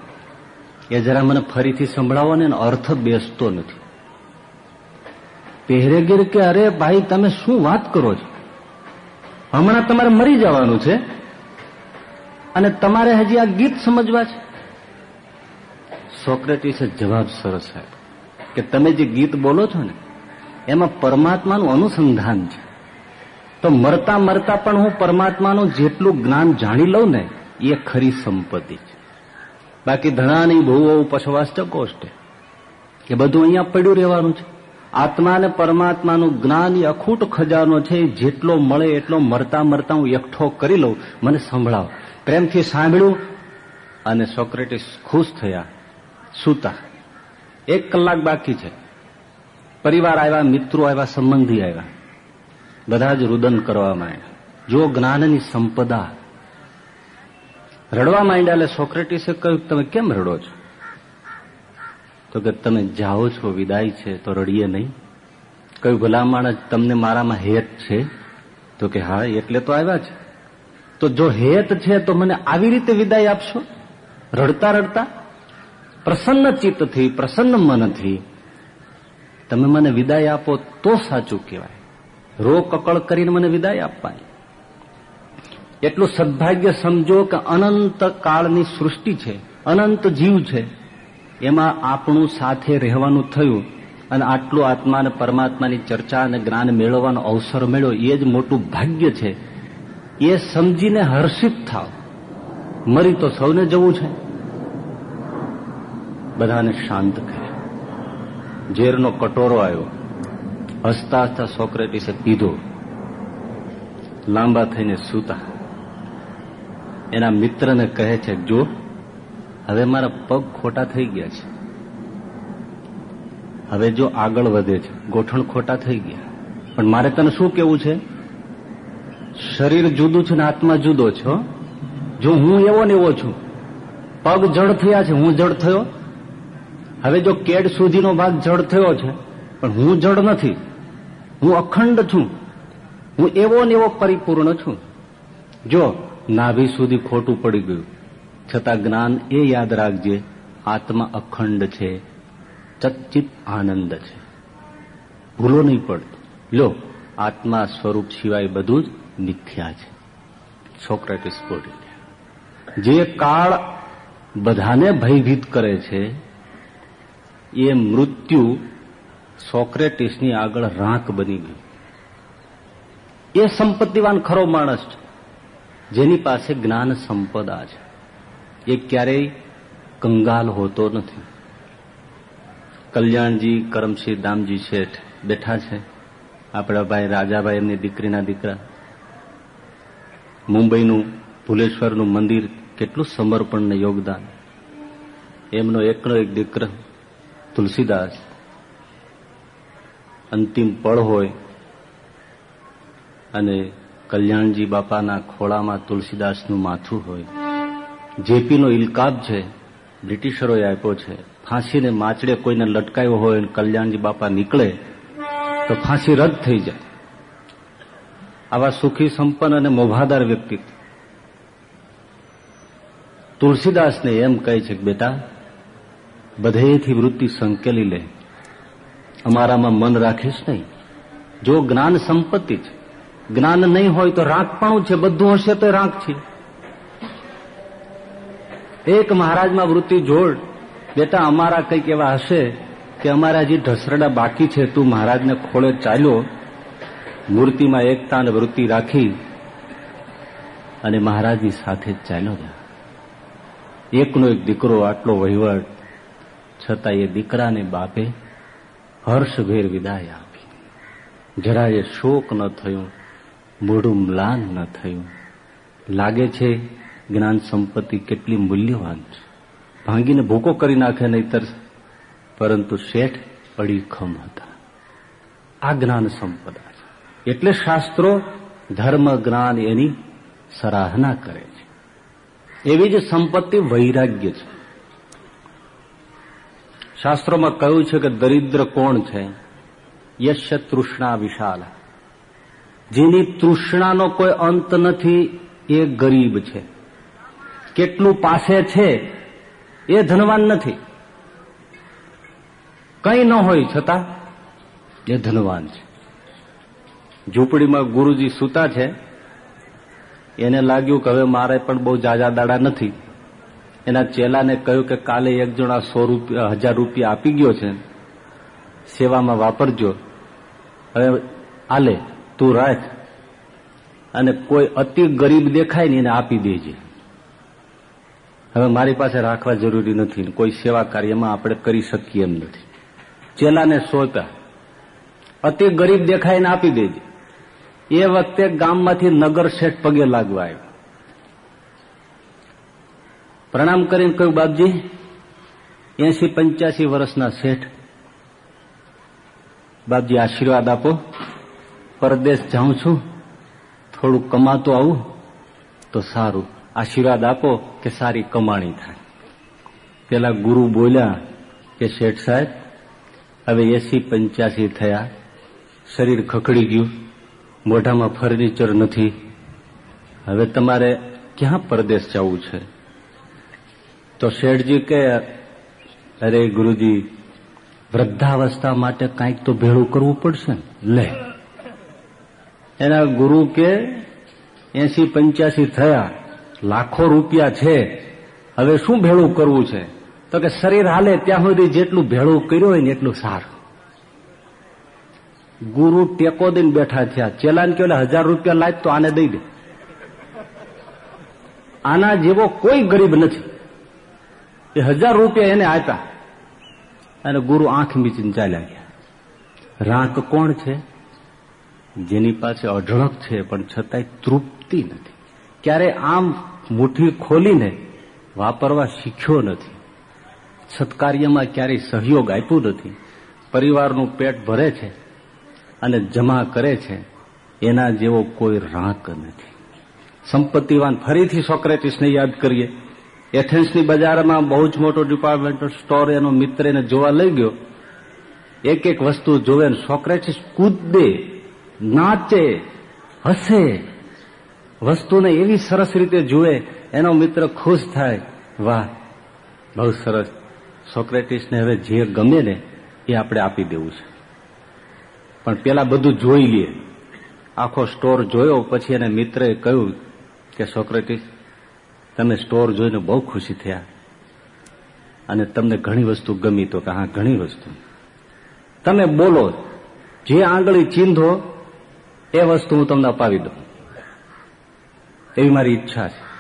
A: એ જરા મને ફરીથી સંભળાવો ને અર્થ બેસતો નથી. પહેરેગીર કે અરે ભાઈ તમે શું વાત કરો છો? હમણાં તમારે મરી જવાનું છે? અને તમારે હજી આ ગીત સમજવા છે? સોક્રેટીસે જવાબ સરસ સાહેબ કે તમે જે ગીત બોલો છો ને, એમાં પરમાત્માનું અનુસંધાન છે. તો મરતા મરતા પણ હું પરમાત્માનું જેટલું જ્ઞાન જાણી લઉં ને, એ ખરી સંપત્તિ છે. બાકી ધણાની બહુ પછવાસ ચકોષ્ટ કે બધું અહીંયા પડ્યું રહેવાનું છે. આત્મા અને પરમાત્માનું જ્ઞાન એ અખૂટ ખજાનો છે, જેટલો મળે એટલો મરતા મરતા હું એકઠો કરી લઉં. મને સંભળાવો. પ્રેમથી સાંભળ્યું અને સોક્રેટિસ ખુશ થયા. સૂતા, એક કલાક બાકી છે. પરિવાર આવ્યા, મિત્રો આવ્યા, સંબંધી આવ્યા. બધા જ રુદન કરવા માંડ્યા. જો જ્ઞાનની સંપદા રડવા માંડ્યા એટલે સોક્રેટિસે કહ્યું, તમે કેમ રડો છો? તો કે તમે જાઓ છો, વિદાય છે, તો રડીએ નહીં. કયું ભલા માણસ તમને મારામાં હેત છે? તો કે હા, એટલે તો આવ્યા છે તો જો હેત છે તો મને આવી રીતે વિદાય આપશો? રડતા રડતા? પ્રસન્ન ચિત્તથી પ્રસન્ન મનથી તમે મને વિદાય આપો તો સાચું કહેવાય. રો કકળ કરીને મને વિદાય આપવાની. એટલું સદભાગ્ય સમજો કે અનંત કાળની સૃષ્ટિ છે, અનંત જીવ છે. એમાં આપણું સાથે રહેવાનું થયું અને આટલું આત્મા અને પરમાત્માની ચર્ચા અને જ્ઞાન મેળવવાનો અવસર મળ્યો, એ જ મોટું ભાગ્ય છે. એ સમજીને હર્ષિત થાવ. મરી તો સૌને જવું છે. બધાને શાંત કર્યા ઝેરનો કટોરો આવ્યો. હસતા હસતા સોક્રેટીસે પીધો લાંબા થઈને સૂતા. એના મિત્રને કહે છે, જો, હવે મારા પગ ખોટા થઈ ગયા છે. હવે જો આગળ વધે છે, ગોઠણ ખોટા થઈ ગયા. પણ મારે તને શું કેવું છે? શરીર જુદું છે ને આત્મા જુદો છો જો હું એવો ને એવો છું, પગ જડ થયા છે, હું જડ થયો? હવે જો કેડ સુધીનો ભાગ જડ થયો છે, પણ હું જડ નથી. હું અખંડ છું. હું એવો ને એવો પરિપૂર્ણ છું. જો નાભી સુધી ખોટું પડી ગયું, છતાં જ્ઞાન એ યાદ રાખજે, આત્મા અખંડ છે ચચિત આનંદ છે. ભૂલો નહીં પડતો. લો, આત્મા સ્વરૂપ સિવાય બધું જ મિથ્યા છે. સોક્રેટિસ બોલી જે કાળ બધાને ભયભીત કરે છે, એ મૃત્યુ સોક્રેટિસની આગળ રાંક બની ગયું એ સંપત્તિવાન ખરો માણસ છે, જેની પાસે જ્ઞાન સંપદા છે. એ ક્યારેય કંગાલ હોતો નથી. કલ્યાણજી, કરમસિંહ, દામજી શેઠ બેઠા છે. આપણા ભાઈ રાજાભાઈ એમની દીકરીના દીકરા. મુંબઈનું ભુલેશ્વરનું મંદિર કેટલું સમર્પણ ને યોગદાન. એમનો એકનો એક દીકરો, તુલસીદાસ. અંતિમ પળ હોય અને કલ્યાણજી બાપાના ખોળામાં તુલસીદાસનું માથું હોય. જેપીનો ઇલકાબ છે, બ્રિટિશરોએ આપ્યો છે. ફાંસીને માચડે કોઈને લટકાયો હોય અને કલ્યાણજી બાપા નીકળે, તો ફાંસી રદ થઈ જાય. આવા સુખી, સંપન્ન અને મોભાદાર વ્યક્તિત્વ તુલસીદાસને એમ કહે છે કે, બેટા, બધેથી વૃત્તિ સંકેલી લે. અમારામાં મન રાખીશ નહીં. જો જ્ઞાન સંપત્તિ છે, જ્ઞાન નહીં હોય તો રાંકપણું છે, બધું હશે તો રાંક છે. એક મહારાજમાં વૃત્તિ જોડ, બેટા, અમારા કંઈક એવા હશે કે અમારા હજી ઢસરડા બાકી છે, તું મહારાજને ખોળે ચાલ્યો મૂર્તિમાં એકતા અને વૃત્તિ રાખી અને મહારાજની સાથે જ ચાલ્યો ગયા. એકનો એક દીકરો આટલો વહીવટ છતાં એ દીકરાને બાપે હર્ષભેર વિદાય આપી. જરાય શોક ન થયું, મોઢું મ્લાન ન થયું. લાગે છે જ્ઞાન સંપત્તિ કેટલી મૂલ્યવાન છે. ભાંગીને ભૂકો કરી નાખે નહીતર, પરંતુ શેઠ અડીખમ હતા. આ જ્ઞાન સંપદા એટલે શાસ્ત્રો ધર્મ, જ્ઞાન એની સરાહના કરે છે. એવી જ સંપત્તિ વૈરાગ્ય છે. શાસ્ત્રોમાં કહ્યું છે કે દરિદ્ર કોણ છે? યશ તૃષ્ણા વિશાલ. જેની તૃષ્ણાનો કોઈ અંત નથી, એ ગરીબ છે. કેટલું પાસે છે, એ ધનવાન નથી. કંઈ ન હોય છતાં એ ધનવાન છે. ઝૂંપડીમાં ગુરુજી સૂતા છે. એને લાગ્યું કે હવે મારે પણ બહુ જાજા દાડા નથી. એના ચેલાને કહ્યું કે કાલે એક જણા સો રૂપિયા, હજાર રૂપિયા આપી ગયો છે. સેવામાં વાપરજો. હવે આલે, તું રાખ. અને કોઈ અતિ ગરીબ દેખાય ને એને આપી દેજે. હવે મારી પાસે રાખવા જરૂરી નથી. કોઈ સેવા કાર્યમાં આપણે કરી શકીએ એમ નથી. ચેલાને સોતા અતિ ગરીબ દેખાય ને આપી દેજે. એ વખતે ગામમાંથી નગર શેઠ પગે લાગવા આવ્યો. પ્રણામ કરીને કહ્યું, બાપજી એસી પંચ્યાસી વર્ષના શેઠ. બાપજી, આશીર્વાદ આપો. પરદેશ જાઉં છું. થોડું કમાતો આવું તો સારું. આશીર્વાદ આપો કે સારી કમાણી થાય. પેલા ગુરુ બોલ્યા કે, શેઠ સાહેબ, હવે એસી પંચ્યાસી થયા. શરીર ખખડી ગયું. મોઢામાં ફર્નિચર નથી. હવે તમારે ક્યાં પરદેશ જવું છે? તો શેઠજી કે, અરે ગુરુજી, વૃદ્ધાવસ્થા માટે કાંઈક તો ભેળું કરવું પડશે લે. એના ગુરુ કે એસી પંચ્યાસી થયા, લાખો રૂપિયા છે, હવે શું ભેળું કરવું છે? તો કે, શરીર હાલે ત્યાં સુધી જેટલું ભેળું કર્યું હોય ને એટલું સારું. ગુરુ ટેકો દઈને બેઠા થયા. ચેલાન કે હજાર રૂપિયા લાય તો આને દઈ દે. આના જેવો કોઈ ગરીબ નથી. એ હજાર રૂપિયા એને આપ્યા અને ગુરુ આંખ મીચીને ચાલ્યા ગયા. રાંક કોણ છે? જેની પાસે અઢળક છે, પણ છતાંય તૃપ્તિ નથી. ક્યારે આમ મુઠ્ઠી ખોલીને વાપરવા શીખ્યો નથી. સત્કાર્યમાં ક્યારેય સહયોગ આપ્યું નથી. પરિવારનું પેટ ભરે છે. અને જમા કરે છે, એના જેવો કોઈ રાંક નથી. સંપત્તિવાન ફરીથી સોક્રેટિસને યાદ કરીએ. એથેન્સની બજારમાં બહુ જ મોટો ડિપાર્ટમેન્ટલ સ્ટોર એનો મિત્ર એને જોવા લઈ ગયો. એક એક વસ્તુ જોવે સોક્રેટિસ કૂદે, નાચે, હસે. વસ્તુને એવી સરસ રીતે જુએ, એનો મિત્ર ખુશ થાય. વાહ, બહુ સરસ. સોક્રેટિસને હવે જે ગમે ને એ આપણે આપી દેવું છે. પણ પેલા બધું જોઈ લઈએ આખો સ્ટોર જોયો, પછી એને મિત્રએ કહ્યું કે, સોક્રેટિસ, તમે સ્ટોર જોઈને બહુ ખુશી થયા. અને તમને ઘણી વસ્તુ ગમી તો કે હા, ઘણી વસ્તુ. તમે બોલો, જે આંગળી ચીંધો, એ વસ્તુ હું તમને અપાવી દઉં. એવી મારી ઈચ્છા છે.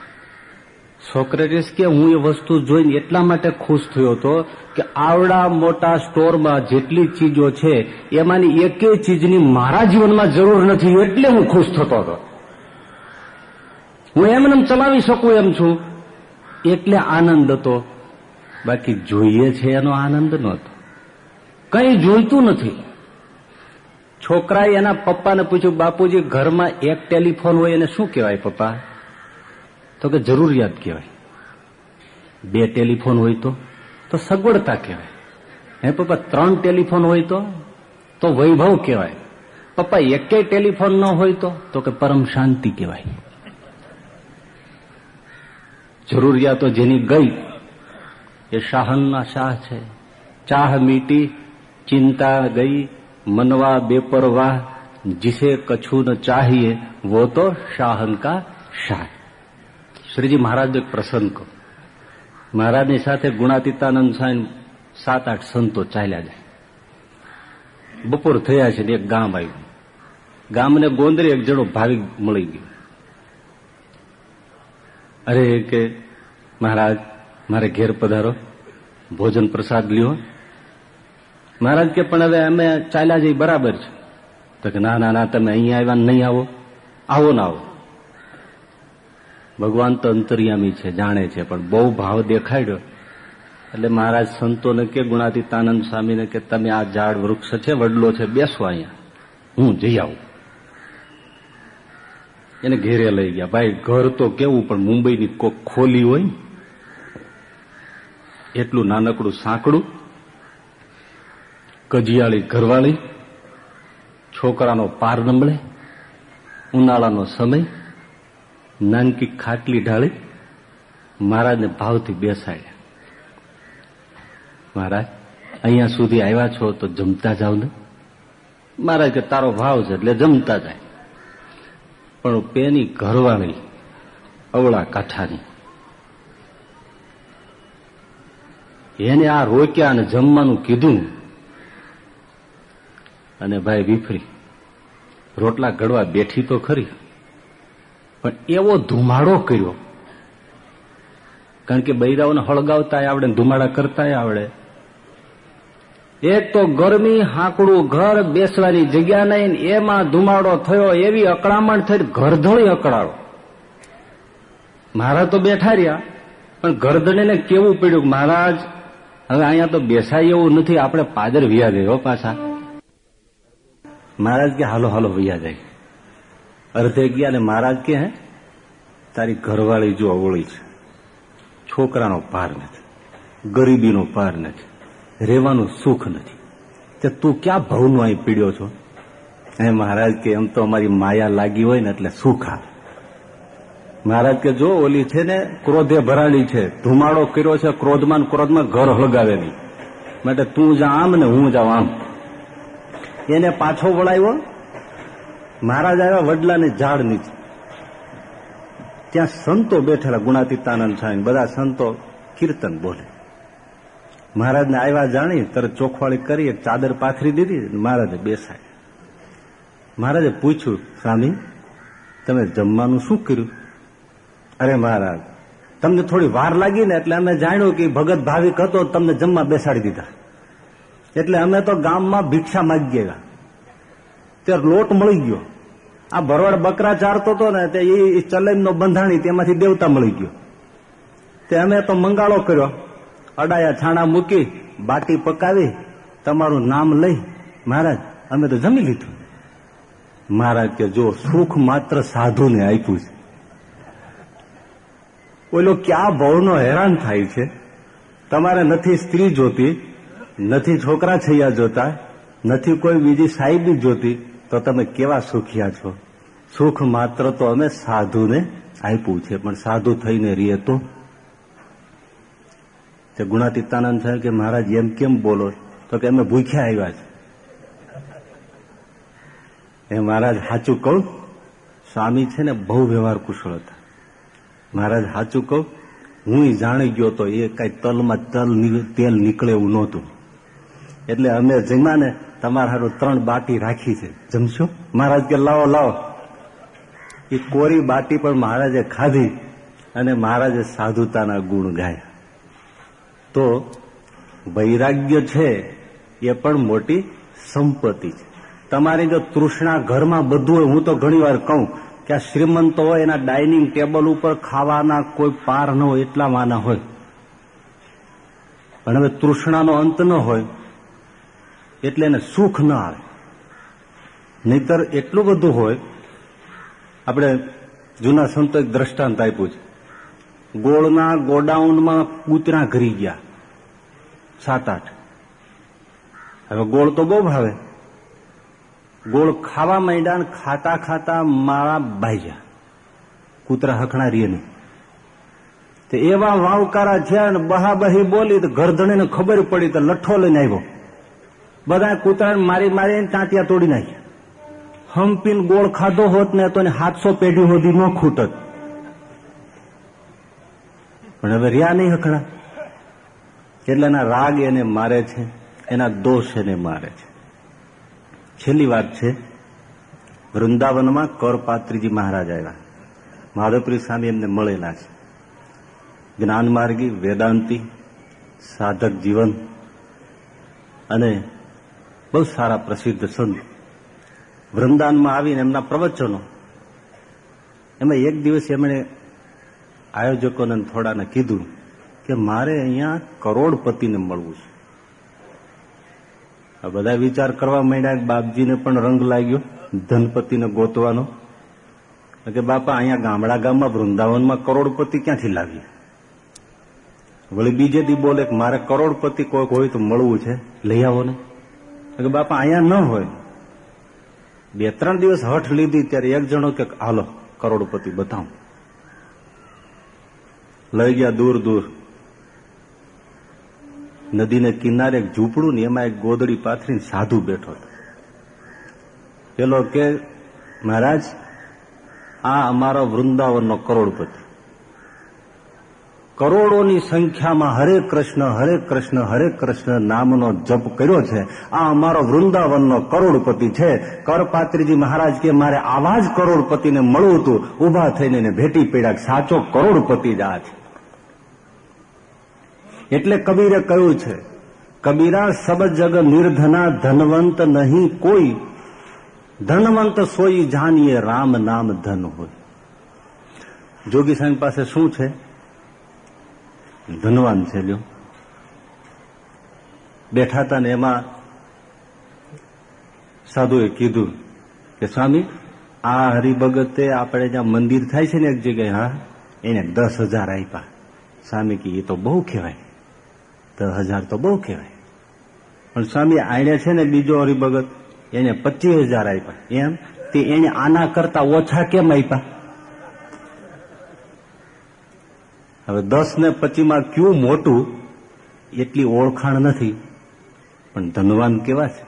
A: સોક્રેટિસ કે હું એ વસ્તુ જોઈને એટલા માટે ખુશ થયો હતો કે આવડા મોટા સ્ટોરમાં જેટલી ચીજો છે, એમાંની એકેય ચીજની મારા જીવનમાં જરૂર નથી, એટલે હું ખુશ થતો હતો. હું એમને ચલાવી શકું એમ છું. એટલે આનંદ હતો. બાકી જોઈએ છે એનો આનંદ નહોતો. કંઈ જોઈતું નથી. છોકરાએ એના પપ્પાને પૂછ્યું, બાપુજી, ઘરમાં એક ટેલિફોન હોય એને શું કહેવાય પપ્પા? તો કે જરૂરિયાત કહેવાય બે ટેલિફોન હોય તો તો સગવડતા કહેવાય હે પપ્પા ત્રણ ટેલિફોન હોય તો તો વૈભવ કહેવાય પપ્પા એકેય ટેલિફોન ન હોય તો તો કે પરમ શાંતિ કહેવાય જરૂરિયાતો જેની ગઈ એ શાહનના શાહ છે ચાહ મીટી ચિંતા ગઈ मनवा बेपरवाह जिसे कछु न चाहिए वो तो शाहन का શાહ શ્રીજી મહારાજ એક પ્રસંગ કહો મહારાજની સાથે ગુણાતીતાનંદ સ્વામી સાત આઠ સંતો ચાલ્યા જાય. બપોર થયા છે ને એક ગામ આવ્યું. ગામને ગોંદરી એક જણો ભાવિક મળી ગયો. અરે કે, મહારાજ, મારે ઘેર પધારો. ભોજન પ્રસાદ લ્યો. મહારાજ કે, પણ હવે અમે ચાલ્યા જઈ બરાબર છે. તો કે, ના ના ના, તમે અહીંયા આવ્યા નહીં આવો. આવો ના આવો. ભગવાન તો અંતર્યામી છે, જાણે છે, પણ બહુ ભાવ દેખાડ્યો એટલે મહારાજ સંતોને કે, ગુણાતીતાનંદ સ્વામીને કે, તમે આ ઝાડ વૃક્ષ છે, વડલો છે, બેસો અહીંયા. હું જઈ આવું. એને ઘેરે લઈ ગયા. ભાઈ, ઘર તો કેવું, પણ મુંબઈની કોક ખોલી હોય એટલું નાનકડું સાંકડું, કજિયાળી ઘરવાળી, છોકરાનો પાર નંબળે, ઉનાળાનો સમય નાનકી ખાટલી ઢાળી મહારાજને ભાવથી બેસાડ્યા. મહારાજ, અહીંયા સુધી આવ્યા છો તો જમતા જાવ ને? મહારાજ કે તારો ભાવ છે એટલે જમતા જાય. પણ પેની ઘરવાળી અવળા કાંઠાની. એને આ રોક્યા અને જમવાનું કીધું. અને ભાઈ વિફરી, રોટલા ઘડવા બેઠી તો ખરી. પણ એવો ધુમાડો કર્યો. કારણ કે બૈરાઓને હળગાવતા આવડે ધુમાડા કરતા આવડે. એક તો ગરમી, હાંકડું ઘર બેસવાની જગ્યા નહીં એમાં ધુમાડો થયો, એવી અકળામણ થઈ ઘરધણી અકળાડો મારા તો બેઠા રહ્યા, પણ ગરધણીને કેવું પડ્યું મહારાજ, હવે અહીંયા તો બેસાય એવું નથી, આપણે પાદર વ્યા ગયો પાછા. મહારાજ કે હાલો હાલો, વૈયા જાય. અર્ધે ગયા ને મહારાજ કે હે, તારી ઘરવાળી જો અવળી છે, છોકરાનો પાર નથી, ગરીબીનો પાર નથી, રહેવાનું સુખ નથી, તે તું ક્યાં ભવનો અહીં પીડ્યો છો? હે મહારાજ કે એમ તો અમારી માયા લાગી હોય ને એટલે સુખ. આવે મહારાજ કે જો ઓલી છે ને ક્રોધે ભરાડી છે, ધુમાડો કર્યો છે, ક્રોધમાં ક્રોધમાં ઘર હળગાવે નહીં. માટે તું જા આમ ને હું જાઉં આમ. એને પાછો વળાવ્યો મહારાજ આવ્યા વડલાની ઝાડ નીચે. ત્યાં સંતો બેઠેલા ગુણાતીતાનંદ સ્વામી, બધા સંતો કીર્તન બોલે. મહારાજને આવ્યા જાણી તરત ચોખવાળી કરી, એક ચાદર પાથરી દીધી મહારાજે બેસાય મહારાજે પૂછ્યું, સ્વામી, તમે જમવાનું શું કર્યું? અરે મહારાજ, તમને થોડી વાર લાગી ને એટલે અમે જાણ્યું કે ભગત ભાવિક હતો તમને જમવા બેસાડી દીધા. એટલે અમે તો ગામમાં ભિક્ષા માગી ગયા
B: ત્યારે લોટ મળી ગયો. આ ભરવાડ બકરા ચારતો હતો ને તે એ ચલેમનો બંધાણી તેમાંથી દેવતા મળી ગયો. તે અમે તો મંગાળો કર્યો. અડાયા છાણા મૂકી, બાટી પકાવી, તમારું નામ લઈ, મહારાજ, અમે તો જમી લીધું. મહારાજ કે, જો સુખ માત્ર સાધુને આપ્યું છે. ઓલો ક્યાં ભવનો હેરાન થાય છે. તમારે નથી સ્ત્રી જોતી, નથી છોકરા છૈયા જોતા, નથી કોઈ બીજી સાહેબી જોતી તો તમે કેવા સુખિયા છો? સુખ માત્ર તો અમે સાધુને આપ્યું છે, પણ સાધુ થઈને રહીએ તો? ગુણાતીતાનંદ સાહેબ કે, મહારાજ, એમ કેમ બોલો? તો કે અમે ભૂખ્યા આવ્યા છે. એ મહારાજ સાચું કહું? સ્વામી છે ને બહુ વ્યવહાર કુશળ હતા. મહારાજ સાચું કહું? હું જાણી ગયો તો એ કઈ તલમાં તલ તેલ નીકળે એવું નહોતું. એટલે અમે જમ્યા ને તમારા હારું ત્રણ બાટી રાખી છે. જમશો? મહારાજ કે, લાવો લાવો. એ કોરી બાટી પણ મહારાજે ખાધી અને મહારાજે સાધુતાના ગુણ ગાયા. તો વૈરાગ્ય છે એ પણ મોટી સંપત્તિ છે. તમારી જો તૃષ્ણા ઘરમાં બધું હોય, હું તો ઘણી વાર કહું કે આ શ્રીમંતો હોય, એના ડાઇનિંગ ટેબલ ઉપર ખાવાના કોઈ પાર ન હોય, એટલા માના હોય. પણ હવે તૃષ્ણાનો અંત ન હોય એટલે એને સુખ ન આવે. નહીતર એટલું બધું હોય, આપણે જૂના સંતો એક દ્રષ્ટાંત આપ્યું છે. ગોળના ગોડાઉનમાં કૂતરા ઘરી ગયા, સાત આઠ. હવે ગોળ તો બહુ ભાવે. ગોળ ખાવા માંડ્યા ને ખાતા ખાતા મારા ભાઈજા કૂતરા હકણા રીએ નહીં. તે એવા વાવકારા થયા ને બહાબહી બોલી તો ઘરધણીને ખબર પડી તો લઠ્ઠો લઈને આવ્યો. બધા કૂતરાને મારી મારીને તાંતિયા તોડી નાખ્યા. હમપીન ગોળ ખાધો હોત ને તો હાથસો પેઢી સુધી ન ખૂટત. પણ હવે રહ્યા નહીં હકડા એટલે એના રાગ એને મારે છે, એના દોષ એને મારે છે. છેલ્લી વાત છે, વૃંદાવનમાં કરપાત્રીજી મહારાજ આવ્યા. માધવપુરી સ્વામી એમને મળેલા છે. જ્ઞાન માર્ગી વેદાંતિ, સાધક જીવન અને બહુ સારા પ્રસિદ્ધ સંત. વૃંદાવનમાં આવીને એમના પ્રવચનો. એમાં એક દિવસ એમણે આયોજકોને થોડાને કીધું કે મારે અહીંયા કરોડપતિને મળવું છે. આ બધા વિચાર કરવા માંડ્યા, બાપજીને પણ રંગ લાગ્યો, ધનપતિને ગોતવાનો. કે બાપા, અહીંયા ગામડા ગામમાં, વૃંદાવનમાં કરોડપતિ ક્યાંથી લાગી વળી બીજે દી બોલે કે મારે કરોડપતિ કોઈક હોય તો મળવું છે. લઈ આવો ને. કે બાપા, અહીંયા ન હોય. બે ત્રણ દિવસ હઠ લીધી, ત્યારે એક જણો કે, હાલો, કરોડપતિ, બતાવું. લઈ ગયા દૂર દૂર. નદીને કિનારે એક ઝૂંપડું ને એમાં એક ગોદડી પાથરીને સાધુ બેઠો હતો. પેલો કે, મહારાજ, આ અમારો વૃંદાવનનો કરોડપતિ. કરોડોની સંખ્યામાં હરે કૃષ્ણ હરે કૃષ્ણ હરે કૃષ્ણ નામનો જપ કર્યો છે. આ અમારો વૃંદાવનનો કરોડપતિ છે. કરપાત્રીજી મહારાજ કે મારે આવા જ કરોડપતિને મળવું હતું ઊભા થઈને એને ભેટી પડ્યા સાચો કરોડપતિ જ આ છે. એટલે કબીરે કહ્યું છે, કબીરા સબ જગ નિર્ધના ધનવંત નહીં કોઈ. ધનવંત સોઈ જાનીએ રામ નામ ધન હોય. જોગી સાહેબ પાસે શું છે? ધનવાન છે લ્યો. બેઠા હતા ને એમાં સાધુએ કીધું કે, સ્વામી, આ હરિભગતે આપણે જ્યાં મંદિર થાય છે ને એક જગ્યાએ, હા, એને દસ હજાર આપ્યા. સ્વામી કે, એ તો બહુ કહેવાય. દસ હજાર તો બહુ કહેવાય. પણ સ્વામી આણે છે ને બીજો હરિભગત એને પચીસ હજાર આપ્યા. એમ? તે એને આના કરતા ઓછા કેમ આપ્યા? હવે દસ ને પચીમાં ક્યુ મોટું એટલી ઓળખાણ નથી. પણ ધનવાન કેવા છે?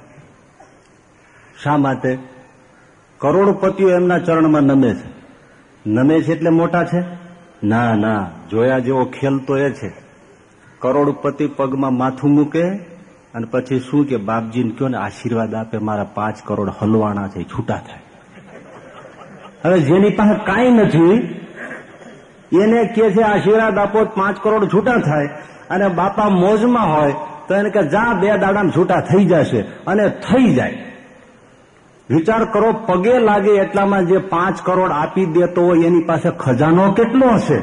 B: શા માટે? કરોડપતિઓ એમના ચરણમાં નમે છે. નમે છે એટલે મોટા છે? ના ના, જોયા જેવો ખેલ તો એ છે. કરોડપતિ પગમાં માથું મૂકે અને પછી શું કે બાપજીને કયો ને આશીર્વાદ આપે, મારા પાંચ કરોડ હલવાણા છે, છૂટા થાય. હવે જેની પાસે કાંઈ નથી એને કે છે આશીર્વાદ આપો પાંચ કરોડ છૂટા થાય અને બાપા મોજમાં હોય તો એને કે જા, બે દાડામાં છૂટા થઈ જશે. અને થઈ જાય. વિચાર કરો, પગે લાગે એટલામાં જે પાંચ કરોડ આપી દેતો હોય, એની પાસે ખજાનો કેટલો હશે?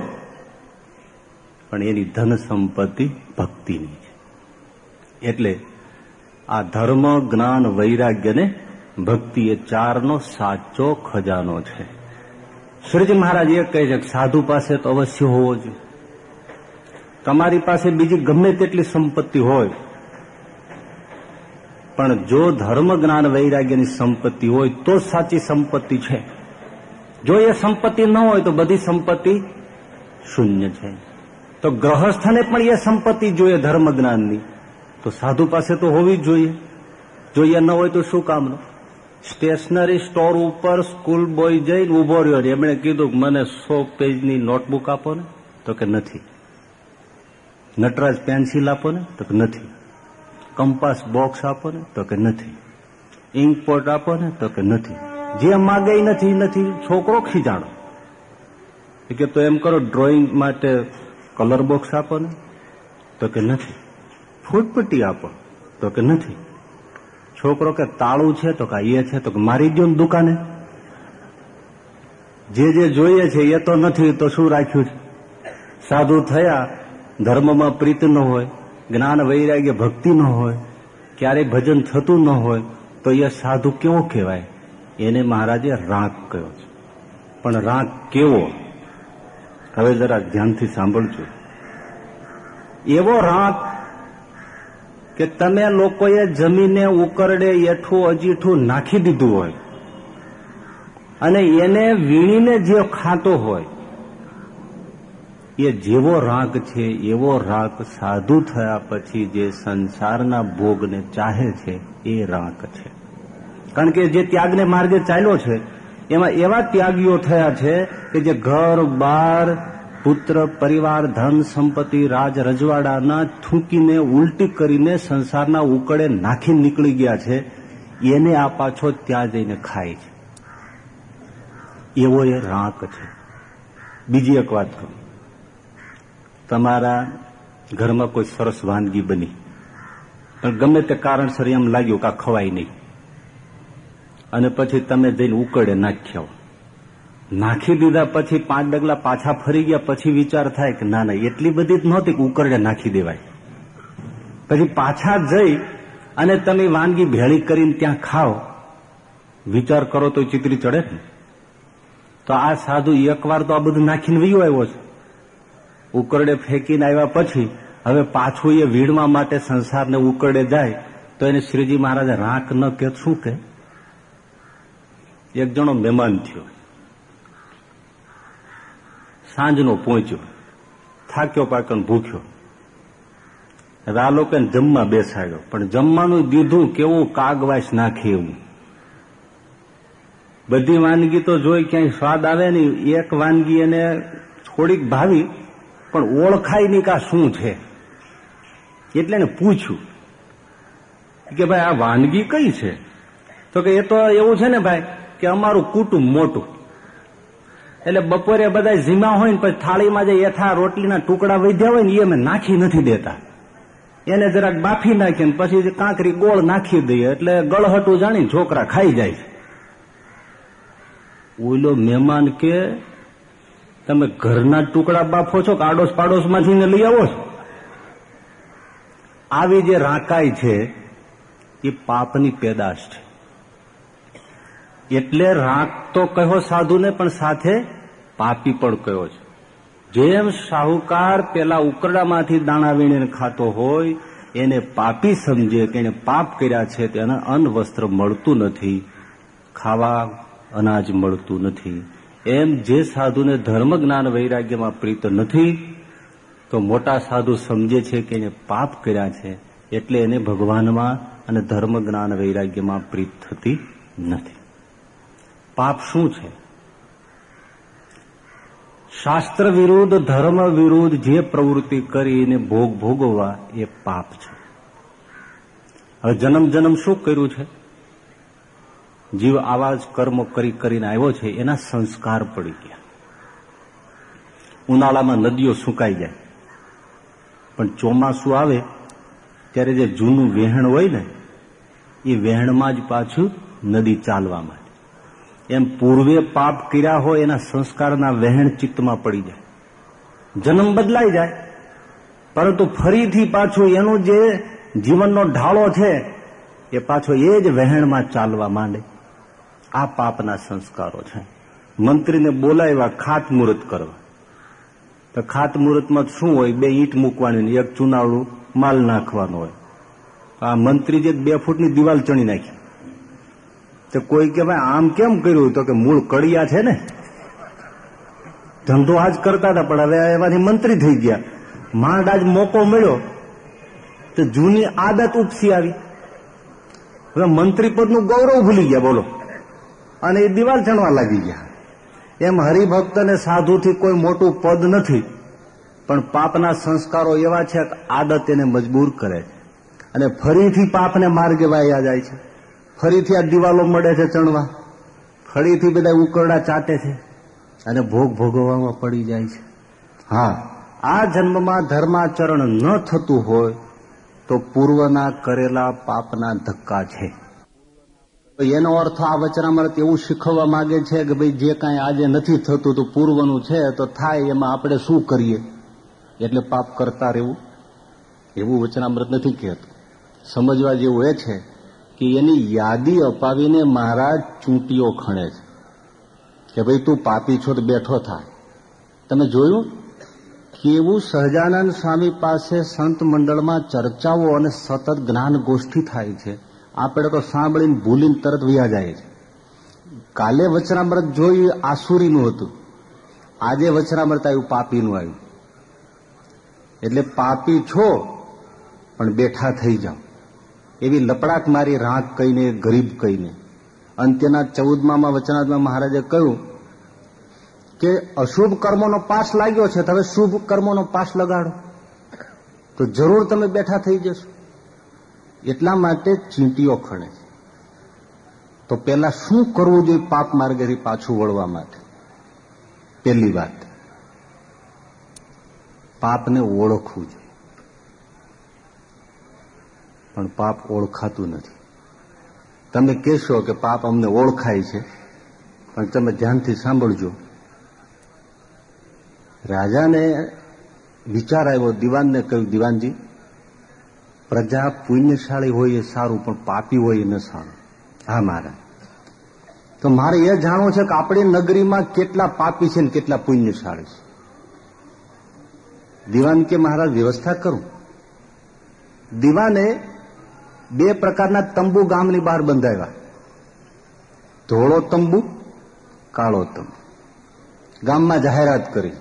B: પણ એની ધન સંપત્તિ ભક્તિની છે. એટલે આ ધર્મ, જ્ઞાન, વૈરાગ્ય ને ભક્તિ એ ચારનો સાચો ખજાનો છે. શ્રીજી મહારાજ એ કહે છે કે સાધુ પાસે તો અવશ્ય હોવો જોઈએ. તમારી પાસે બીજી ગમે તેટલી સંપત્તિ હોય, પણ જો ધર્મ જ્ઞાન વૈરાગ્યની સંપત્તિ હોય તો સાચી સંપત્તિ છે. જો એ સંપત્તિ ન હોય તો બધી સંપત્તિ શૂન્ય છે. તો ગ્રહસ્થને પણ એ સંપત્તિ જોઈએ ધર્મ જ્ઞાનની. તો સાધુ પાસે તો હોવી જ જોઈએ. જોઈએ ન હોય તો શું કામનું? સ્ટેશનરી સ્ટોર ઉપર સ્કૂલ બોય જઈને ઊભો રહ્યો એમણે કીધું મને સો પેજની નોટબુક આપો ને તો કે નથી. નટરાજ પેન્સિલ આપો ને તો કે નથી. કંપાસ બોક્સ આપો ને તો કે નથી. ઇંક પોટ આપો ને તો કે નથી. જે માગે નથી નથી. છોકરો ખીજાણો. કે તો એમ કરો ડ્રોઈંગ માટે કલર બોક્સ આપો ને તો કે નથી. ફૂટપટ્ટી આપો તો કે નથી. છોકરો કે તાળું છે તો કે એ છે તો કે મારી દો ને દુકાને. જે જે જોઈએ છે એ તો નથી, તો શું રાખ્યું છે? સાધુ થયા, ધર્મમાં પ્રીત ન હોય, જ્ઞાન વૈરાગ્ય ભક્તિ ન હોય, ક્યારેય ભજન થતું ન હોય, તો એ સાધુ કેવો કહેવાય? એને મહારાજે રાગ કહ્યો છે. પણ રાગ કેવો? હવે જરા ધ્યાનથી સાંભળજો. એવો રાગ કે તમે લોકોએ જમીને ઉકરડે, એઠું, અજીઠું નાખી દીધું હોય અને એને વીણીને જે ખાતો હોય, એ જેવો રાગ છે, એવો રાગ સાધુ થયા પછી જે સંસારના ભોગને ચાહે છે, એ રાગ છે. કારણ કે જે ત્યાગને માર્ગે ચાલ્યો છે, એમાં એવા ત્યાગીઓ થયા છે કે જે ઘર, બાર પુત્ર, પરિવાર, ધન, સંપત્તિ, રાજ, રજવાડાના થૂંકીને, ઉલટી કરીને સંસારના ઉકળે નાખી નીકળી ગયા છે. એને આ પાછો ત્યાં જઈને ખાય છે. એવો એ રાંક છે. બીજી એક વાત કહું. તમારા ઘરમાં કોઈ સરસ વાનગી બની. પણ ગમે તે કારણસર એમ લાગ્યું કે આ ખવાય નહીં. અને પછી તમે જઈને ઉકળે નાખ્યા નાખી દીધા પછી પાંચ ડગલા પાછા ફરી ગયા, પછી વિચાર થાય કે ના ના, એટલી બધી જ નહોતી ઉકરડે નાખી દેવાય. પછી પાછા જઈ અને તમે વાનગી ભેળી કરીને ત્યાં ખાઓ. વિચાર કરો તો ચિત્રી ચડે ને. તો આ સાધુ એકવાર તો આ બધું નાખીને વયો આવ્યો છે. ઉકરડે ફેંકીને આવ્યા પછી હવે પાછું એ વીડવા માટે સંસારને ઉકરડે જાય, તો એને શ્રીજી મહારાજે રાંક ન કે શું કે? એક જણો મહેમાન થયો. સાંજનો પહોંચ્યો. થાક્યો પાકન ભૂખ્યો. હવે આ લોકોને જમવા બેસાડ્યો. પણ જમવાનું દીધું કેવું કાગવાસ નાખે એવું. બધી વાનગી તો જોઈ ક્યાંય સ્વાદ આવે નહીં એક વાનગી એને થોડીક ભાવી, પણ ઓળખાય નહીં કા શું છે. એટલે એને પૂછ્યું કે ભાઈ આ વાનગી કઈ છે? તો કે એ તો એવું છે ને ભાઈ કે અમારું કુટુંબ મોટું. એટલે બપોરે બધા ઝીમા હોય ને પછી થાળીમાં જે યથા રોટલીના ટુકડા વધ્યા હોય ને એ અમે નાખી નથી દેતા. એને જરાક બાફી નાખીએ ને પછી કાંકરી ગોળ નાખી દઈએ. એટલે ગળહટું જાણી છોકરા ખાઈ જાય ઓલો મહેમાન કે તમે ઘરના ટુકડા બાફો છો કે આડોશ પાડોશમાંથી લઈ આવો છો? આવી જે રાકાઈ છે, એ પાપની પેદાશ છે. એટલે રાગ તો કહ્યો સાધુને પણ સાથે પાપી પણ કહ્યો છે. જેમ શાહુકાર પેલા ઉકરડામાંથી દાણા વીણીને ખાતો હોય, એને પાપી સમજે કે એને પાપ કર્યા છે તેને અન્ન વસ્ત્ર મળતું નથી, ખાવા અનાજ મળતું નથી. એમ જે સાધુને ધર્મ જ્ઞાન વૈરાગ્યમાં પ્રીત નથી, તો મોટા સાધુ સમજે છે કે એને પાપ કર્યા છે, એટલે એને ભગવાનમાં અને ધર્મ જ્ઞાન વૈરાગ્યમાં પ્રીત થતી નથી. પાપ શું છે? શાસ્ત્ર વિરુદ્ધ, ધર્મ વિરુદ્ધ જે પ્રવૃત્તિ કરીને ભોગ ભોગવવા એ પાપ છે. હવે જન્મ જન્મ શું કર્યું છે? જીવ આવા જ કર્મ કરી કરીને આવ્યો છે, એના સંસ્કાર પડી ગયા. ઉનાળામાં નદીઓ સુકાઈ જાય. પણ ચોમાસું આવે, ત્યારે જે જૂનું વહેણ હોય ને, એ વહેણમાં જ પાછું નદી ચાલવા માટે એમ પૂર્વે પાપ કર્યા હોય એના સંસ્કારના વહેણ ચિત્તમાં પડી જાય. જન્મ બદલાઈ જાય, પરંતુ ફરીથી પાછું એનું જે જીવનનો ઢાળો છે, એ પાછો એ જ વહેણમાં ચાલવા માંડે. આ પાપના સંસ્કારો છે. મંત્રીને બોલાવ્યા ખાતમુહૂર્ત કરવા. તો ખાતમુહૂર્તમાં શું હોય? બે ઈંટ મૂકવાની એક ચુનાવડું માલ નાખવાનો હોય. આ મંત્રી જે બે ફૂટની દિવાલ ચણી નાખી. તો કોઈ કે ભાઈ, આમ કેમ કર્યું? તો કે મૂળ કડિયા છે ને. ધંધો આજ કરતા હતા, પણ હવે એમાંથી મંત્રી થઈ ગયા. માંડ આજ મોકો મળ્યો. તો જૂની આદત ઉપસી આવી. હવે મંત્રી પદનું ગૌરવ ભૂલી ગયા, બોલો. અને એ દિવાલ ચણવા લાગી ગયા. એમ હરિભક્ત અને સાધુથી કોઈ મોટું પદ નથી. પણ પાપના સંસ્કારો એવા છે કે આદત એને મજબૂર કરે છે. અને ફરીથી પાપને માર્ગે વાયા જાય છે. ફરીથી આ દિવાલો મળે છે ચણવા. ફરીથી બધા ઉકરડા ચાટે છે અને ભોગ ભોગવવામાં પડી જાય છે. હા, આ જન્મમાં ધર્માચરણ ન થતું હોય તો પૂર્વના કરેલા પાપના ધક્કા છે. એનો અર્થ આ વચનામૃત એવું શીખવવા માંગે છે કે ભાઈ જે કાંઈ આજે નથી થતું તો પૂર્વનું છે તો થાય એમાં આપણે શું કરીએ? એટલે પાપ કરતા રહેવું. એવું વચનામૃત નથી કહેતું. સમજવા જેવું એ છે કે એની યાદી અપાવીને મહારાજ ચૂંટીઓ ખણે છે. કે ભાઈ તું પાપી છો તો બેઠો થાય તમે જોયું? કેવું સહજાનંદ સ્વામી પાસે સંત મંડળમાં ચર્ચાઓ અને સતત જ્ઞાન ગોષ્ઠી થાય છે. આપણે તો સાંભળીને ભૂલીને તરત વ્યા જાય છે. કાલે વચનામૃત જોયું આસુરીનું હતું. આજે વચનામૃત આવ્યું, પાપીનું આવ્યું. એટલે પાપી છો, પણ બેઠા થઈ જાઓ. એવી લપડાક મારી રાંક કહીને, ગરીબ કહીને. અંત્યના ચૌદમામાં વચનાત્મા મહારાજે કહ્યું કે અશુભ કર્મોનો પાસ લાગ્યો છે તમે શુભ કર્મોનો પાસ લગાડો. તો જરૂર તમે બેઠા થઈ જશો. એટલા માટે ચીંટીઓ ખણે તો પેલા શું કરવું જોઈએ પાપ માર્ગેથી પાછું વળવા માટે? પહેલી વાત, પાપને ઓળખવું જોઈએ. પણ પાપ ઓળખાતું નથી. તમે કહેશો કે પાપ અમને ઓળખાય છે, પણ તમે ધ્યાનથી સાંભળજો. રાજાને વિચાર આવ્યો, દિવાનને કહ્યું, દિવાનજી, પ્રજા પુણ્યશાળી હોય એ સારું, પણ પાપી હોય એ ન સારું હા મારા તો મારે એ જાણવું છે કે આપણી નગરીમાં કેટલા પાપી છે ને કેટલા પુણ્યશાળી છે. દિવાન કે, મહારાજ, વ્યવસ્થા કરું. દિવાને બે પ્રકારના તંબુ ગામની બહાર બંધાવ્યા. ધોળો તંબુ, કાળો તંબુ. ગામમાં જાહેરાત કરી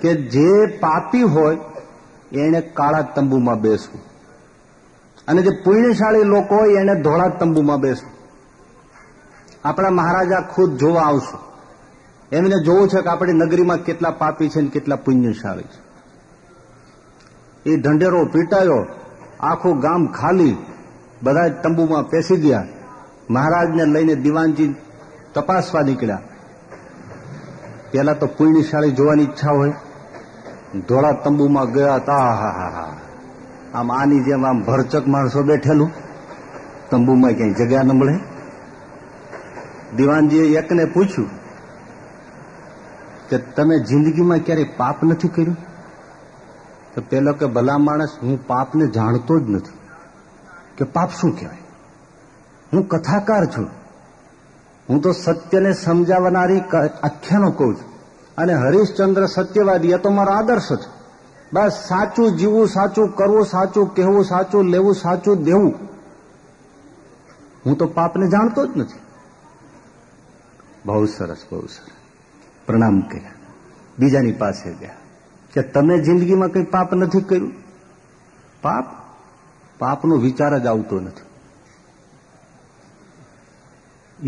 B: કે જે પાપી હોય એને કાળા તંબુમાં બેસવું. અને જે પુણ્યશાળી લોકો હોય એને ધોળા તંબુમાં બેસવું. આપણા મહારાજા ખુદ જોવા આવશે. એમને જોવું છે કે આપણી નગરીમાં કેટલા પાપી છે ને કેટલા પુણ્યશાળી છે. એ ઢંઢેરો પીટાયો આખું ગામ ખાલી બધા તંબુમાં પેસી ગયા. મહારાજને લઈને દિવાનજી તપાસવા નીકળ્યા. પેલા તો પુણ્યશાળી જોવાની ઈચ્છા હોય. ધોળા તંબુમાં ગયા તા હા હા હા. આમ આની જેમ આમ ભરચક માણસો બેઠેલું. તંબુમાં ક્યાંય જગ્યા ન મળે. દિવાનજીએ એકને પૂછ્યું કે, તમે જિંદગીમાં ક્યારેય પાપ નથી કર્યું? તો પેલો કે ભલા માણસ, હું પાપને જાણતો જ નથી. કે પાપ શું કહેવાય? હું કથાકાર છું. હું તો સત્યને સમજાવનારી આખ્યાનો કહું છું. અને હરીશચંદ્ર સત્યવાદી, એ તો મારો આદર્શ છે. બસ સાચું જીવવું, સાચું કરવું, સાચું કહેવું, સાચું લેવું, સાચું દેવું. હું તો પાપને જાણતો જ નથી. બહુ સરસ બહુ સરસ. પ્રણામ કર્યા. બીજાની પાસે ગયા. કે તમે જિંદગીમાં કંઈ પાપ નથી કર્યું? પાપ? પાપનો વિચાર જ આવતો નથી.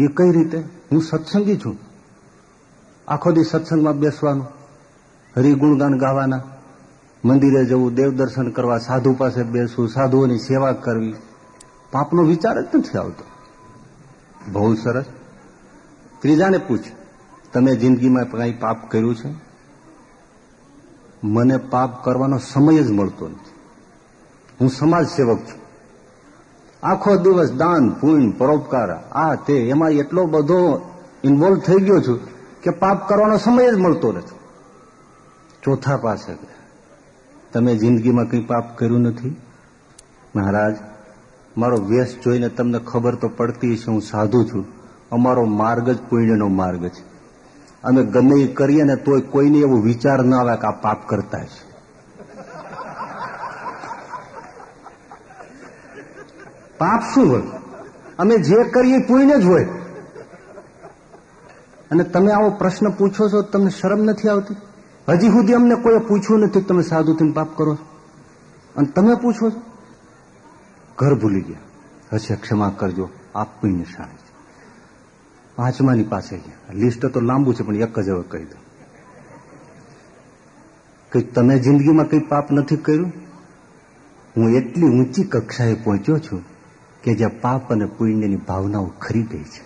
B: એ કઈ રીતે? હું સત્સંગી છું. આખો દી સત્સંગમાં બેસવાનું હરિગુણગાન ગાવાના, મંદિરે જવું દેવદર્શન કરવા, સાધુ પાસે બેસવું, સાધુઓની સેવા કરવી. પાપનો વિચાર જ નથી આવતો. બહુ સરસ. ત્રીજાને પૂછ, તમે જિંદગીમાં કંઈ પાપ કર્યું છે? મને પાપ કરવાનો સમય જ મળતો નથી. હું સમાજ સેવક છું. આખો દિવસ દાન, પુણ્ય, પરોપકાર, આ તે, એમાં એટલો બધો ઇન્વોલ્વ થઈ ગયો છું કે પાપ કરવાનો સમય જ મળતો નથી. ચોથા પાસે તમે જિંદગીમાં કંઈ પાપ કર્યું નથી? મહારાજ, મારો વેશ જોઈને તમને ખબર તો પડતી છે હું સાધુ છું. અમારો માર્ગ જ પુણ્યનો માર્ગ છે. અમે ગમે એ કરીએ ને તોય કોઈને એવો વિચાર ના આવે કે આ પાપ કરતા છે. પાપ શું હોય? અમે જે કરીએ પુણ્ય જ હોય. અને તમે આવો પ્રશ્ન પૂછો છો, તમને શરમ નથી આવતી? હજી સુધી અમને કોઈ પૂછ્યું નથી તમે સાધુ થઈને પાપ કરો અને તમે પૂછો છો? ઘર ભૂલી ગયા. હશે, ક્ષમા કરજો. આપ પુણ્યશાળી છે પાંચમાની પાસે લિસ્ટ તો લાંબુ છે, પણ એક જ હવે કહી દો કે તમે જિંદગીમાં કંઈ પાપ નથી કર્યું? હું એટલી ઊંચી કક્ષાએ પહોંચ્યો છું કે જ્યાં પાપ અને પુણ્યની ભાવનાઓ ખરી ગઈ છે.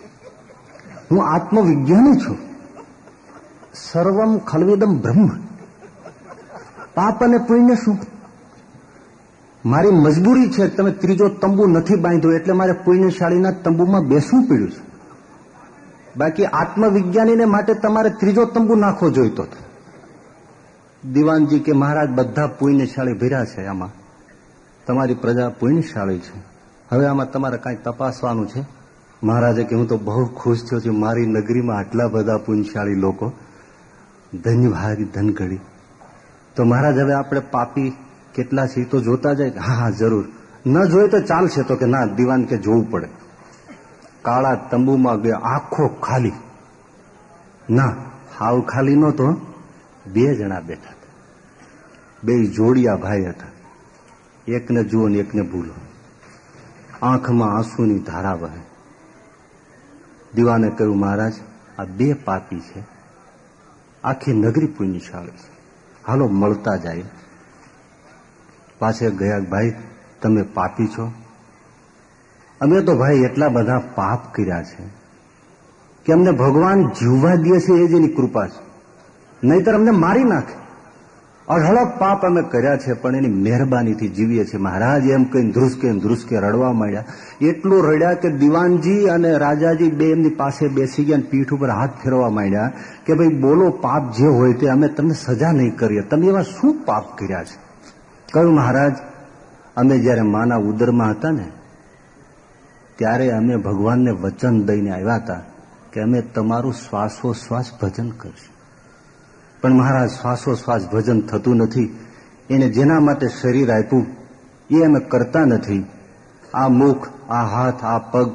B: હું આત્મવિજ્ઞાની છું. સર્વમ ખલવેદમ બ્રહ્મ. પાપ અને પુણ્ય શું? મારી મજબૂરી છે, તમે ત્રીજો તંબુ નથી બાંધ્યો, એટલે મારે પુણ્યશાળીના તંબુમાં બેસવું પડ્યું છે. બાકી આત્મવિજ્ઞાનીને માટે તમારે ત્રીજો તંબુ નાખવો જોઈતો દિવાનજી કે, મહારાજ, બધા પુણ્યશાળી ભીરા છે આમાં. તમારી પ્રજા પુણ્યશાળી છે. હવે આમાં તમારે કાંઈ તપાસવાનું છે? મહારાજે કે, હું તો બહુ ખુશ થયો છું. મારી નગરીમાં આટલા બધા પુણ્યશાળી લોકો. ધન્યભારી ધનઘડી. તો મહારાજ, હવે આપણે પાપી કેટલા છે તો જોતા જાય હા હા, જરૂર. ન જોઈએ તો ચાલશે. તો કે, ના, દિવાન કે જોવું પડે. કાળા તંબુમાં ગયા, આખો ખાલી. ના, હાવ ખાલી નહોતો બે જણા બેઠા હતા. બે જોડિયા ભાઈ હતા. એકને જુઓ ને એકને ભૂલો. આંખમાં આંસુની ધારા વહે. દીવાને કહ્યું, મહારાજ, આ બે પાપી છે. આખી નગરી પુણ્યશાળી છે. હાલો, મળતા જાય પાસે ગયા, ભાઈ, તમે પાપી છો? અમે તો ભાઈ એટલા બધા પાપ કર્યા છે કે અમને ભગવાન જીવવા દે છે એ જ એની કૃપા છે. નહીતર અમને મારી નાખે. અઢળક પાપ અમે કર્યા છે, પણ એની મહેરબાનીથી જીવીએ છીએ. મહારાજ એમ કઈ ધ્રુસકે ધ્રુસકે રડવા માંડ્યા. એટલું રડ્યા કે દિવાનજી અને રાજાજી બે એમની પાસે બેસી ગયા પીઠ ઉપર હાથ ફેરવા માંડ્યા કે ભાઈ બોલો પાપ જે હોય તે અમે તમને સજા નહીં કરીએ. તમે એવા શું પાપ કર્યા છે? કહ્યું મહારાજ, અમે જયારે માના ઉદરમાં હતા ને ત્યારે અમે ભગવાનને વચન દઈને આવ્યા હતા કે અમે તમારું શ્વાસોશ્વાસ ભજન કરશું. પણ મહારાજ, શ્વાસોશ્વાસ ભજન થતું નથી. એને જેના માટે શરીર આપ્યું, એ અમે કરતા નથી. આ મુખ, આ હાથ, આ પગ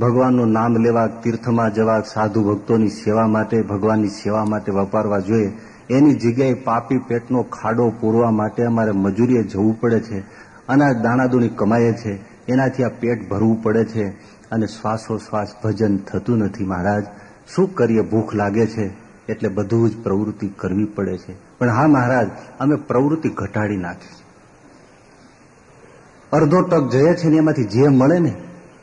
B: ભગવાનનું નામ લેવા, તીર્થમાં જવા, સાધુ ભક્તોની સેવા માટે, ભગવાનની સેવા માટે વપારવા જોઈએ. એની જગ્યાએ પાપી પેટનો ખાડો પૂરવા માટે અમારે મજૂરીએ જવું પડે છે. અનાજ દાણાદુણી કમાઈએ છે. એનાથી આ પેટ ભરવું પડે છે અને શ્વાસોશ્વાસ ભજન થતું નથી, મહારાજ. શું કરીએ? ભૂખ લાગે છે એટલે બધું જ પ્રવૃત્તિ કરવી પડે છે. પણ હા, મહારાજ, અમે પ્રવૃત્તિ ઘટાડી નાખી અડધો ટક જઈએ છીએ ને એમાંથી જે મળે ને,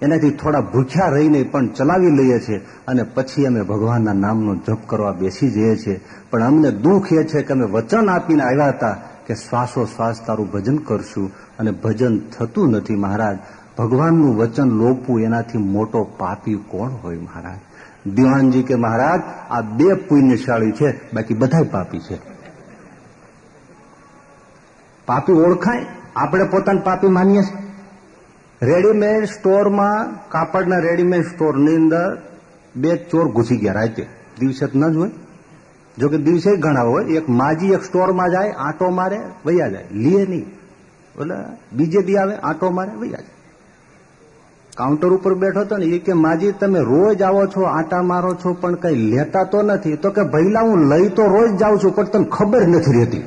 B: એનાથી થોડા ભૂખ્યા રહીને પણ ચલાવી લઈએ છીએ અને પછી અમે ભગવાનના નામનો જપ કરવા બેસી જઈએ છીએ. પણ અમને દુઃખ એ છે કે અમે વચન આપીને આવ્યા હતા કે શ્વાસોશ્વાસ તારું ભજન કરશું અને ભજન થતું નથી, મહારાજ. ભગવાનનું વચન લોપવું એનાથી મોટો પાપી કોણ હોય મહારાજ? દિવાનજી કે, મહારાજ, આ બે પુણ્યશાળી છે, બાકી બધા પાપી છે. પાપી ઓળખાય? આપણે પોતાને પાપી માનીએ છીએ. રેડીમેડ સ્ટોરમાં કાપડના રેડીમેડ સ્ટોરની અંદર બે ચોર ઘૂસી ગયા રાતે. દિવસે ન જ હોય. જો કે દિવસે ઘણા હોય. એક માજી એક સ્ટોરમાં જાય, આંટો મારે, વૈયા જાય. લીએ નહીં. એટલે બીજે દી આવે, આંટો મારે, વૈયા જાય. કાઉન્ટર ઉપર બેઠો હતો ને એ કે, માજી, તમે રોજ આવો છો, આટા મારો છો, પણ કઈ લેતા તો નથી. તો કે ભૈલા હું લઈ તો રોજ જાઉં છું, પણ તમને ખબર નથી રહેતી.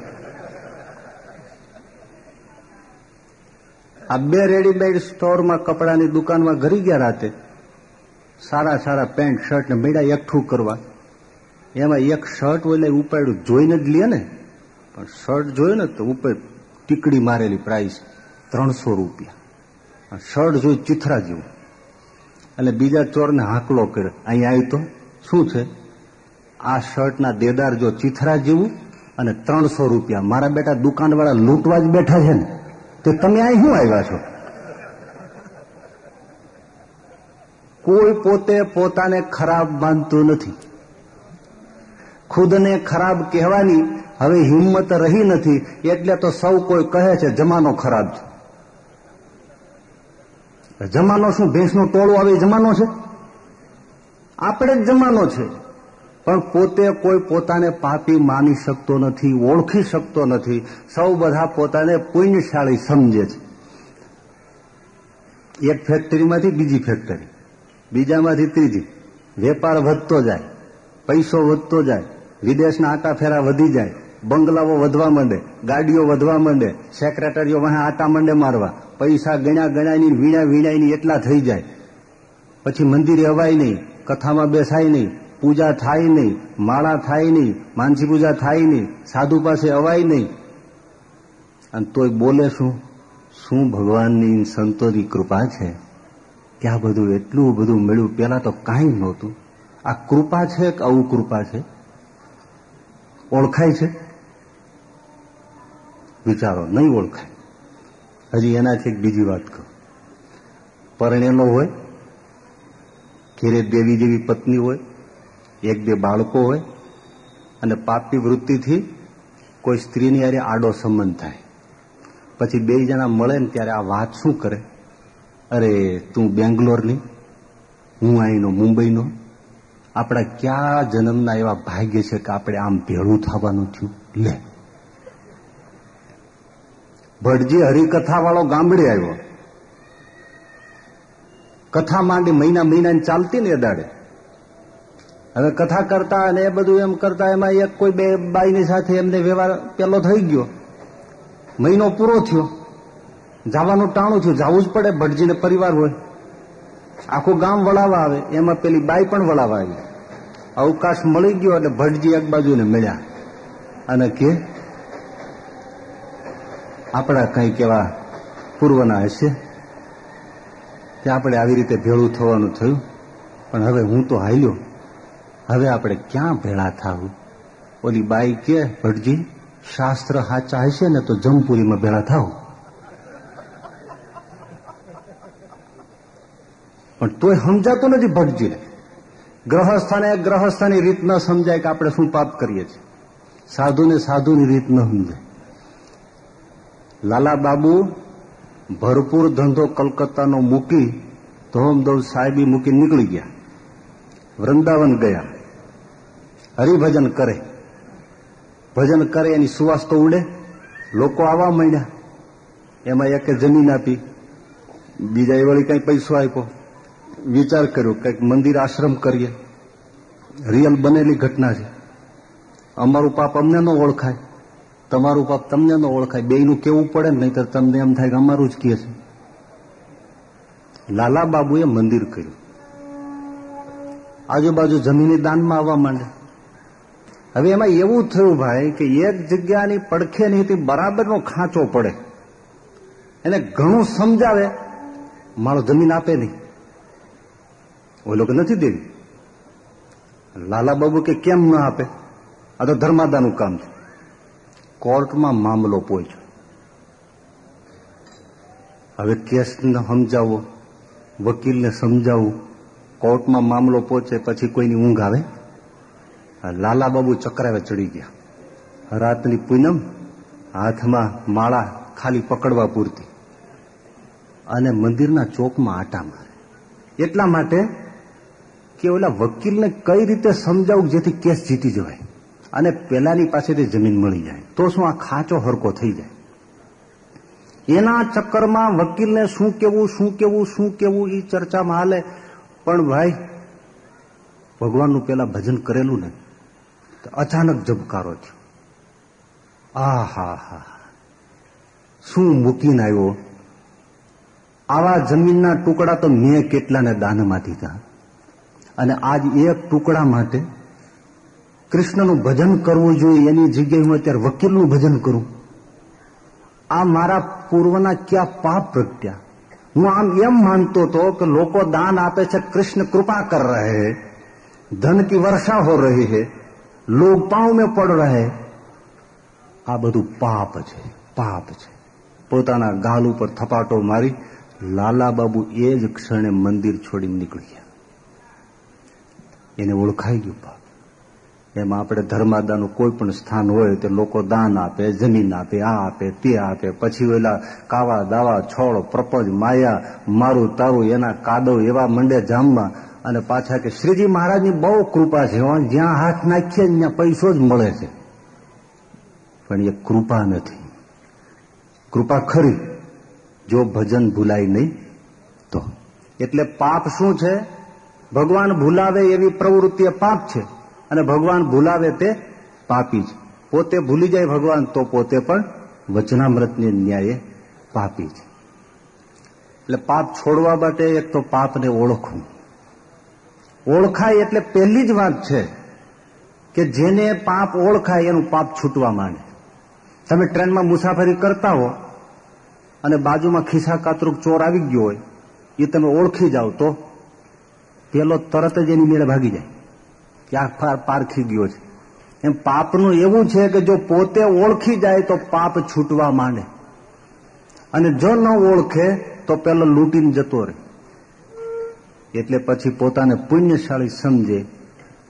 B: આ બે રેડીમેડ સ્ટોરમાં કપડાની દુકાનમાં ઘરી ગયા રાતે. સારા સારા પેન્ટ, શર્ટ ને મેળા એકઠું કરવા. એમાં એક શર્ટ ઓલે ઉપાડ્યું, જોઈને જ લે ને. પણ શર્ટ જોયું ને, તો ઉપર ટીકડી મારેલી પ્રાઇસ ત્રણસો રૂપિયા. શર્ટ જોઈ ચિથરા જેવું એટલે બીજા ચોરને હાકલો કર્યો. અહીંયા આવ્યું તો, શું છે? આ શર્ટના દેદાર જો ચિથરા જેવું અને ત્રણસો રૂપિયા. મારા બેટા દુકાનવાળા લૂંટવા જ બેઠા છે ને. તે તમે અહીં શું આવ્યા છો? કોઈ પોતે પોતાને ખરાબ માનતું નથી. ખુદને ખરાબ કહેવાની હવે હિંમત રહી નથી. એટલે તો સૌ કોઈ કહે છે, જમાનો ખરાબ છે. જમાનો શું? ભેંસનો ટોળો આવે જમાનો છે? આપણે જ જમાનો છે. પણ પોતે કોઈ પોતાને પાપી માની શકતો નથી, ઓળખી શકતો નથી. સૌ બધા પોતાને પુણ્યશાળી સમજે છે. એક ફેક્ટરીમાંથી બીજી ફેક્ટરી, બીજામાંથી ત્રીજી. વેપાર વધતો જાય, પૈસો વધતો જાય, વિદેશના આટા ફેરા વધી જાય. બંગલાઓ વધવા માંડે, ગાડીઓ વધવા માંડે, સેક્રેટરીઓ વાહે આટા માંડે મારવા. પૈસા ગણ્યા ગણાયની વીણા વીણાયની એટલા થઈ જાય. પછી મંદિરે અવાય નહીં, કથામાં બેસાય નહીં, પૂજા થાય નહીં, માળા થાય નહીં, માનસી પૂજા થાય નહીં, સાધુ પાસે અવાય નહીં. અને તોય બોલે શું? શું ભગવાનની સંતોની કૃપા છે? કે આ બધું એટલું બધું મળ્યું પેલા તો કાંઈ નહોતું. આ કૃપા છે કે આવું કૃપા છે? ઓળખાય છે? વિચારો, નહીં ઓળખાય. હજી એનાથી એક બીજી વાત કહું. પરણેલો હોય, ઘેરે દેવી જેવી પત્ની હોય, એક બે બાળકો હોય, અને પાપી વૃત્તિથી કોઈ સ્ત્રીની યારે આડો સંબંધ થાય. પછી બે જણા મળે ને ત્યારે આ વાત શું કરે? અરે, તું બેંગ્લોરની, હું અહીંનો મુંબઈનો. આપણા ક્યાં જન્મના એવા ભાગ્ય છે કે આપણે આમ ભેળું થવાનું થયું? લે. ભટજી હરિકથા વાળો ગામડે આવ્યો. કથા માંડી મહિના મહિનાની ચાલતી ને દાડે હવે કથા કરતા અને એ બધું એમ કરતા એમાં એક કોઈ બે બાઈની સાથે એમને વ્યવહાર પેલો થઈ ગયો. મહિનો પૂરો થયો. જવાનું ટાણું થયું. જવું જ પડે ભટજીને પરિવાર હોય. આખું ગામ વળાવવા આવે. એમાં પેલી બાઈ પણ વળાવવા આવી. અવકાશ મળી ગયો એટલે ભટજી એક બાજુને મળ્યા. અને કે આપણા કંઈક એવા પૂર્વના હશે કે આપણે આવી રીતે ભેળું થવાનું થયું. પણ હવે હું તો હાલ્યો. હવે આપણે ક્યાં ભેળા થાવું? ઓલી બાઈ કે, ભટજી, શાસ્ત્ર હાચા હશે ને તો જમપુરીમાં ભેળા થાવ. પણ તોય સમજાતું નથી ભટજીને. ગ્રહસ્થાને ગ્રહસ્થાની રીત ન સમજાય કે આપણે શું પાપ કરીએ છીએ. સાધુને સાધુની રીત ન સમજાય. લાલા બાબુ, ભરપૂર ધંધો કલકત્તાનો મૂકી ધોમધોમ સાહેબી મૂકી નીકળી ગયા. વૃંદાવન ગયા. હરિભજન કરે. ભજન કરે, એની સુવાસ તો ઉડે. લોકો આવવા માંડ્યા. એમાં એકે જમીન આપી. બીજા એ વળી કંઈ પૈસો આપ્યો. વિચાર કર્યો, કંઈક મંદિર આશ્રમ કરીએ. રિયલ બનેલી ઘટના છે. અમારું પાપ અમને ન ઓળખાય. તમારું પાપ તમને ન ઓળખાય, બેયનું કેવું પડે નહીં તો તમને એમ થાય કે અમારું જ કહે છે. લાલા બાબુએ મંદિર કર્યું. આજુબાજુ જમીની દાનમાં આવવા માંડે. હવે એમાં એવું થયું ભાઈ કે એક જગ્યાની પડખે નહીં બરાબરનો ખાંચો પડે. એને ઘણું સમજાવે, મારો જમીન આપે નહીં. ઓલો લોકો નથી દેવી. લાલા બાબુ કે કેમ ન આપે? આ તો ધર્માદાનું કામ છે. કોર્ટમાં મામલો પહોંચ્યો. હવે કેસને સમજાવો, વકીલને સમજાવવું કોર્ટમાં મામલો પહોંચે પછી કોઈની ઊંઘ આવે? લાલા બાબુ ચક્રાવે ચડી ગયા. રાતની પૂનમ હાથમાં માળા ખાલી પકડવા પૂરતી અને મંદિરના ચોકમાં આટા મારે. એટલા માટે કે ઓલા વકીલને કઈ રીતે સમજાવું જેથી કેસ જીતી જવાય? અને પેલાની પાસેથી જમીન મળી જાય. તો શું આ ખાંચો હરકો થઈ જાય? એના ચક્કરમાં વકીલને શું કેવું શું કેવું શું કેવું એ ચર્ચામાં હાલે. પણ ભાઈ, ભગવાનનું પેલા ભજન કરેલું ને, તો અચાનક જબકારો થયો. આ હા. હા શું મૂકીને આવ્યો? આવા જમીનના ટુકડા તો મેં કેટલાને દાનમાં દીધા અને આજ એક ટુકડા માટે કૃષ્ણનું ભજન કરવું જોઈએ, એની જગ્યાએ હું અત્યારે વકીલનું ભજન કરું. આ મારા પૂર્વના ક્યાં પાપ પ્રગટ્યા હું આમ એમ માનતો હતો કે લોકો દાન આપે છે, કૃષ્ણ કૃપા કર રહે હે, ધન કી વર્ષા હો રહી હે, લોગ પાવ મેં પડ રહે આ બધું પાપ છે પાપ છે. પોતાના ગાલ ઉપર થપાટો મારી લાલા બાબુ એ જ ક્ષણે મંદિર છોડીને નીકળી ગયા. એને ઓળખાઈ ગયું પાપ. એમાં આપણે ધર્માદાનું કોઈ પણ સ્થાન હોય તો લોકો દાન આપે, જમીન આપે, આ આપે, તે આપે. પછી ઓલા કાવા, દાવા, છોડ, પ્રપંચ, માયા, મારું, તારું, એના કાદવ, એવા મંડે જામમાં અને પાછા કે શ્રીજી મહારાજની બહુ કૃપા છે જ્યાં હાથ નાખીએ ત્યાં પૈસો જ મળે છે. પણ એ કૃપા નથી. કૃપા ખરી. જો ભજન ભૂલાય નહીં, તો. એટલે પાપ શું છે? ભગવાન ભૂલાવે એવી પ્રવૃત્તિ પાપ છે. અને ભગવાન ભૂલાવે તે પાપી છે. પોતે ભૂલી જાય ભગવાન તો પોતે પણ વચનામૃતની ન્યાયે પાપી છે. એટલે પાપ છોડવા માટે એક તો પાપને ઓળખવું. ઓળખાય એટલે પહેલી જ વાત છે કે જેને પાપ ઓળખાય એનું પાપ છૂટવા માંડે. તમે ટ્રેનમાં મુસાફરી કરતા હો અને બાજુમાં ખિસ્સા કાતરુક ચોર આવી ગયો હોય, એ તમે ઓળખી જાઓ તો પેલો તરત જ એની મેળે ભાગી જાય. ક્યાં પારખી ગયો છે. એમ પાપનું એવું છે કે જો પોતે ઓળખી જાય તો પાપ છૂટવા માંડે. અને જો ન ઓળખે તો પેલો લૂંટીને જતો રહે. એટલે પછી પોતાને પુણ્યશાળી સમજે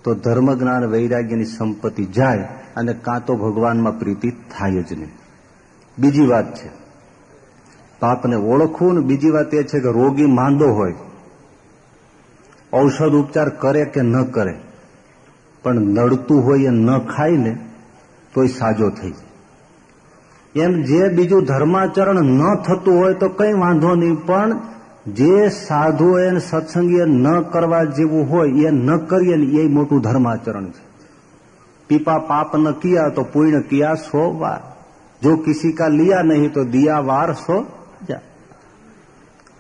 B: તો ધર્મ જ્ઞાન વૈરાગ્યની સંપત્તિ જાય અને કાં તો ભગવાનમાં પ્રીતિ થાય જ નહીં. બીજી વાત છે. પાપને ઓળખવું ને બીજી વાત એ છે કે રોગી માંદો હોય. ઔષધ ઉપચાર કરે કે ન કરે? પણ નડતું હોય એ ન ખાઈ લે તોય સાજો થઈ જાય. એમ જે બીજું ધર્માચરણ ન થતું હોય તો કઈ વાંધો નહીં, પણ જે સાધુ એને સત્સંગીય ન કરવા જેવું હોય, એ ન કરીએ ને, એ મોટું ધર્માચરણ છે. પીપા પાપ ન કિયા તો પૂર્ણ કિયા સો વાર. જો કિસી કા લિયા નહીં તો દિયા વાર સો જા.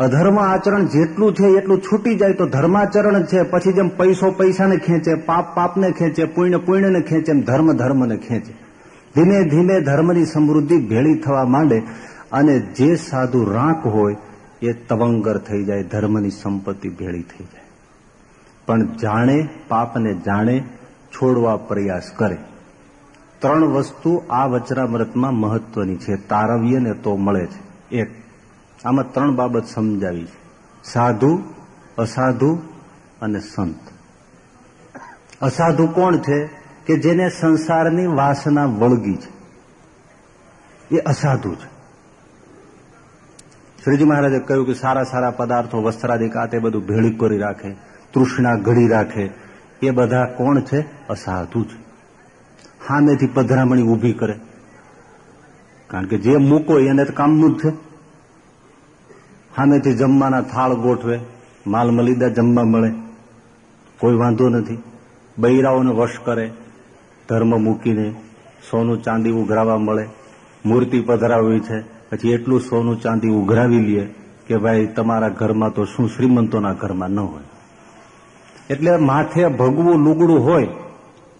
B: અધર્મ આચરણ જેટલું છે, એટલું છૂટી જાય તો ધર્માચરણ છે. પછી જેમ પૈસો પૈસાને ખેંચે, પાપ પાપને ખેંચે, પુણ્ય પુણ્યને ખેંચે, એમ ધર્મ ધર્મને ખેંચે. ધીમે ધીમે ધર્મની સમૃદ્ધિ ભેળી થવા માંડે અને જે સાધુ રાંક હોય, એ તવંગર થઈ જાય, ધર્મની સંપત્તિ ભેળી થઈ જાય. પણ જાણે, પાપને જાણે, છોડવા પ્રયાસ કરે. ત્રણ વસ્તુ આ વચરામૃતમાં મહત્વની છે. તારવ્યને તો મળે છે એક આમાં ત્રણ બાબત સમજાવી છે. સાધુ, અસાધુ અને સંત. અસાધુ કોણ છે? કે જેને સંસારની વાસના વળગી છે. એ અસાધુ છે. શ્રીજી મહારાજે કહ્યું કે સારા સારા પદાર્થો વસ્ત્રાદિક આ તે બધું ભેળું કરી રાખે, તૃષ્ણા ઘડી રાખે. એ બધા કોણ છે? અસાધુ છે. સામેથી પધરામણી ઊભી કરે. કારણ કે જે મૂકો એને તો કામનું જ છે. સામેથી જમવાના થાળ ગોઠવે, માલ મલિદા જમવા મળે. કોઈ વાંધો નથી. બૈરાઓને વશ કરે, ધર્મ મૂકીને સોનું ચાંદી ઉઘરાવા મળે. મૂર્તિ પધરાવી છે, પછી એટલું સોનું ચાંદી ઉઘરાવી લે કે ભાઈ તમારા ઘરમાં તો શું શ્રીમંતોના ઘરમાં ન હોય. એટલે માથે ભગવું લુગડું હોય,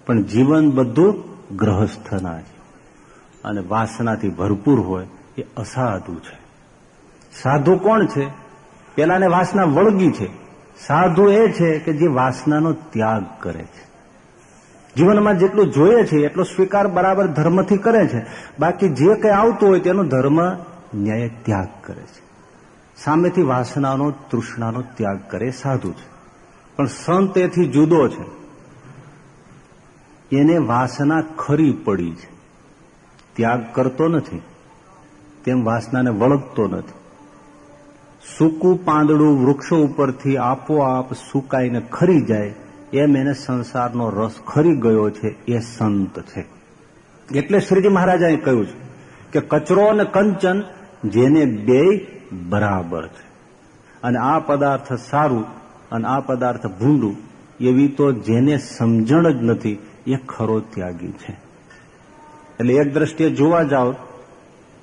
B: પણ જીવન બધું ગ્રહસ્થના અને વાસનાથી ભરપૂર હોય, એ અસાધુ છે. સાધુ કોણ છે? પેલાને વાસના વળગી છે. સાધુ એ છે કે જે વાસનાનો ત્યાગ કરે છે. જીવનમાં જેટલું જોઈએ છે, એટલો સ્વીકાર બરાબર ધર્મથી કરે છે. બાકી જે કંઈ આવતું હોય તેનો ધર્મ ન્યાય ત્યાગ કરે છે. સામેથી વાસનાનો, તૃષ્ણાનો ત્યાગ કરે સાધુ છે. પણ સંત એથી જુદો છે. એને વાસના ખરી પડી છે. ત્યાગ કરતો નથી. તેમ વાસનાને વળગતો નથી. સૂકું પાંદડું વૃક્ષો ઉપરથી આપોઆપ સુકાઈને ખરી જાય, એમ એને સંસારનો રસ ખરી ગયો છે, એ સંત છે. એટલે શ્રીજી મહારાજાએ કહ્યું છે કે કચરો અને કંચન જેને બે બરાબર છે. અને આ પદાર્થ સારું અને આ પદાર્થ ભૂંડું, એવી તો જેને સમજણ જ નથી, એ ખરો ત્યાગી છે. એટલે એક દ્રષ્ટિએ જોવા જાઓ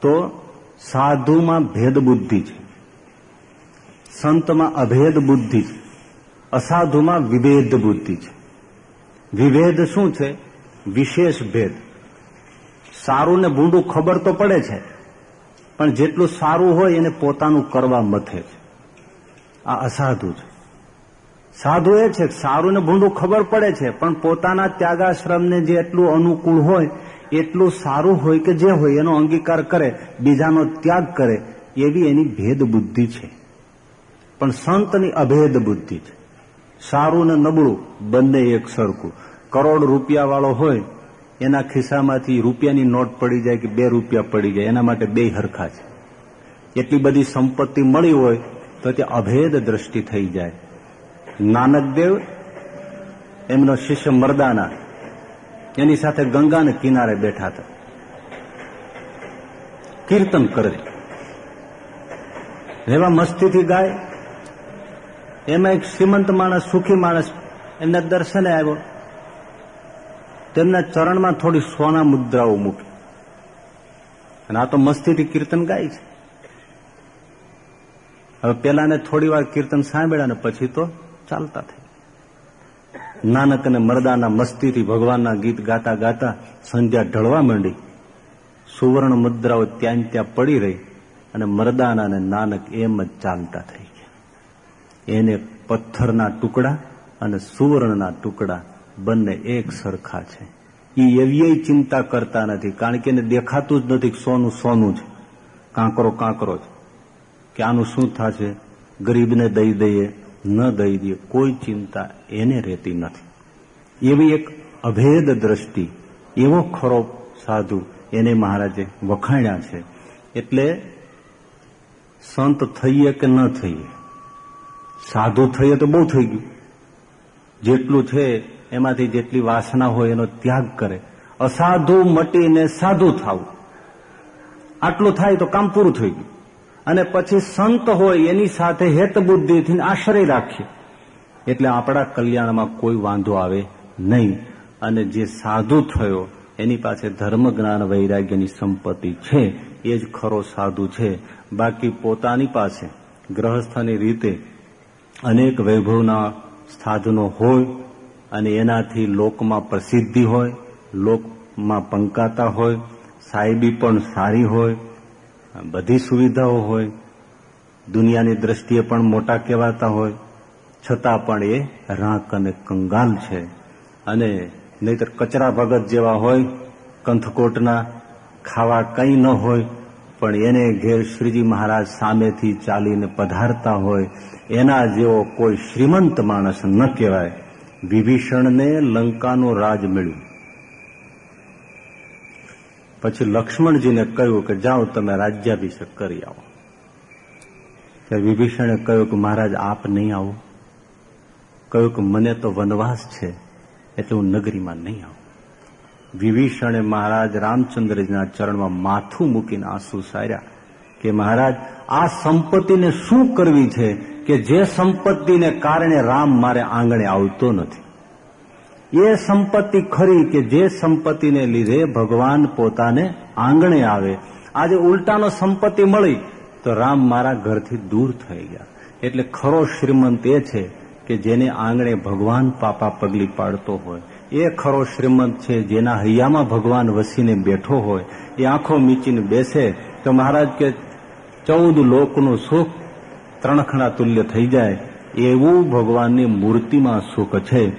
B: તો સાધુમાં ભેદબુદ્ધિ છે. સંતમાં અભેદ બુદ્ધિ છે. અસાધુમાં વિભેદ બુદ્ધિ છે. વિભેદ શું છે? વિશેષ ભેદ. સારું ને ભૂંડું ખબર તો પડે છે, પણ જેટલું સારું હોય એને પોતાનું કરવા મથે છે. આ અસાધુ છે. સાધુ એ છે સારું ને ભૂંડું ખબર પડે છે, પણ પોતાના ત્યાગાશ્રમને જે એટલું અનુકૂળ હોય, એટલું સારું હોય કે જે હોય, એનો અંગીકાર કરે, બીજાનો ત્યાગ કરે, એવી એની ભેદ બુદ્ધિ છે. પણ સંતની અભેદ બુદ્ધિ છે. સારું ને નબળું, બંને એક સરખું. કરોડ રૂપિયા વાળો હોય, એના ખિસ્સામાંથી રૂપિયાની નોટ પડી જાય કે બે રૂપિયા પડી જાય એના માટે બે હરખા છે. એટલી બધી સંપત્તિ મળી હોય, તો તે અભેદ દ્રષ્ટિ થઈ જાય. નાનકદેવ એમનો શિષ્ય મરદાના, એની સાથે ગંગાને કિનારે બેઠા હતા. કીર્તન કરે. રેવા મસ્તીથી ગાય એમાં એક શ્રીમંત માણસ, સુખી માણસ એમના દર્શને આવ્યો. તેમના ચરણમાં થોડી સોના મુદ્રાઓ મૂકી. અને આ તો મસ્તીથી કીર્તન ગાય છે. હવે પેલાને થોડી વાર કીર્તન સાંભળ્યા ને પછી તો ચાલતા થઈ નાનક અને મરદાના મસ્તીથી ભગવાનના ગીત ગાતા ગાતા સંધ્યા ઢળવા માંડી. સુવર્ણ મુદ્રાઓ ત્યાં ત્યાં પડી રહી અને મરદાના અને નાનક એમ જ ચાલતા થઈ એને પથ્થરના ટુકડા અને સુવર્ણના ટુકડા બંને એક સરખા છે. એ એવી ચિંતા કરતા નથી, કારણ કે એને દેખાતું જ નથી સોનું સોનું છે, કાંકરો કાંકરો છે. કે આનું શું થશે? ગરીબને દઈ દઈએ, ન દઈ દઈએ, કોઈ ચિંતા એને રહેતી નથી. એવી એક અભેદ દ્રષ્ટિ, એવો ખરો સાધુ એને મહારાજે વખાણ્યા છે. એટલે સંત થઈએ કે ન થઈએ? સાધુ થઈએ તો બહુ થઈ ગયું. જેટલું છે એમાંથી જેટલી વાસના હોય એનો ત્યાગ કરે. અસાધુ મટીને સાધુ થવું. આટલું થાય તો કામ પૂરું થઈ ગયું. અને પછી સંત હોય એની સાથે હેતબુદ્ધિથી આશ્રય રાખીએ. એટલે આપણા કલ્યાણમાં કોઈ વાંધો આવે નહીં. અને જે સાધુ થયો, એની પાસે ધર્મ જ્ઞાન વૈરાગ્યની સંપત્તિ છે, એ જ ખરો સાધુ છે. બાકી પોતાની પાસે, ગ્રહસ્થની રીતે અનેક વૈભવના સાધનો હોય અને એનાથી લોકમાં પ્રસિદ્ધિ હોય, લોકમાં પંકાતા હોય સાહેબી પણ સારી હોય, બધી સુવિધાઓ હોય, દુનિયાની દ્રષ્ટિએ પણ મોટા કહેવાતા હોય, છતાં પણ એ રાંક અને કંગાલ છે. અને નહીતર કચરા ભગત જેવા હોય, કંથકોટના, ખાવા કંઈ ન હોય, પણ એને ઘેર શ્રીજી મહારાજ સામેથી ચાલીને પધારતા હોય એના જેવો કોઈ શ્રીમંત માણસ ન કહેવાય. વિભીષણને લંકાનું રાજ મળ્યું. પછી લક્ષ્મણજીને કહ્યું કે જાઓ તમે રાજ્યાભિષેક કરી આવો. ત્યારે વિભીષણે કહ્યું કે મહારાજ, આપ નહીં આવો. કહ્યું કે મને તો વનવાસ છે, એટલે હું નગરીમાં નહીં આવું. વિભીષણે મહારાજ રામચંદ્રજીના ચરણમાં માથું મૂકીને આંસુ સાર્યા કે મહારાજ, આ સંપત્તિને શું કરવી છે? કે જે સંપત્તિને કારણે રામ મારે આંગણે આવતો નથી. એ સંપત્તિ ખરી કે જે સંપત્તિને લીધે ભગવાન પોતાને આંગણે આવે. આજે ઉલટાનો સંપત્તિ મળી તો રામ મારા ઘરથી દૂર થઈ ગયા. એટલે ખરો શ્રીમંત એ છે કે જેને આંગણે ભગવાન પાપા પગલી પાડતો હોય. એ ખરો શ્રીમંત છે જેના હૈયામાં ભગવાન વસીને બેઠો હોય. એ આંખો મીચીને બેસે તો મહારાજ કે ચૌદ લોકનું સુખ ત્રણખણા તુલ્ય થઈ જાય, એવું ભગવાનની મૂર્તિમાં સુખ છે.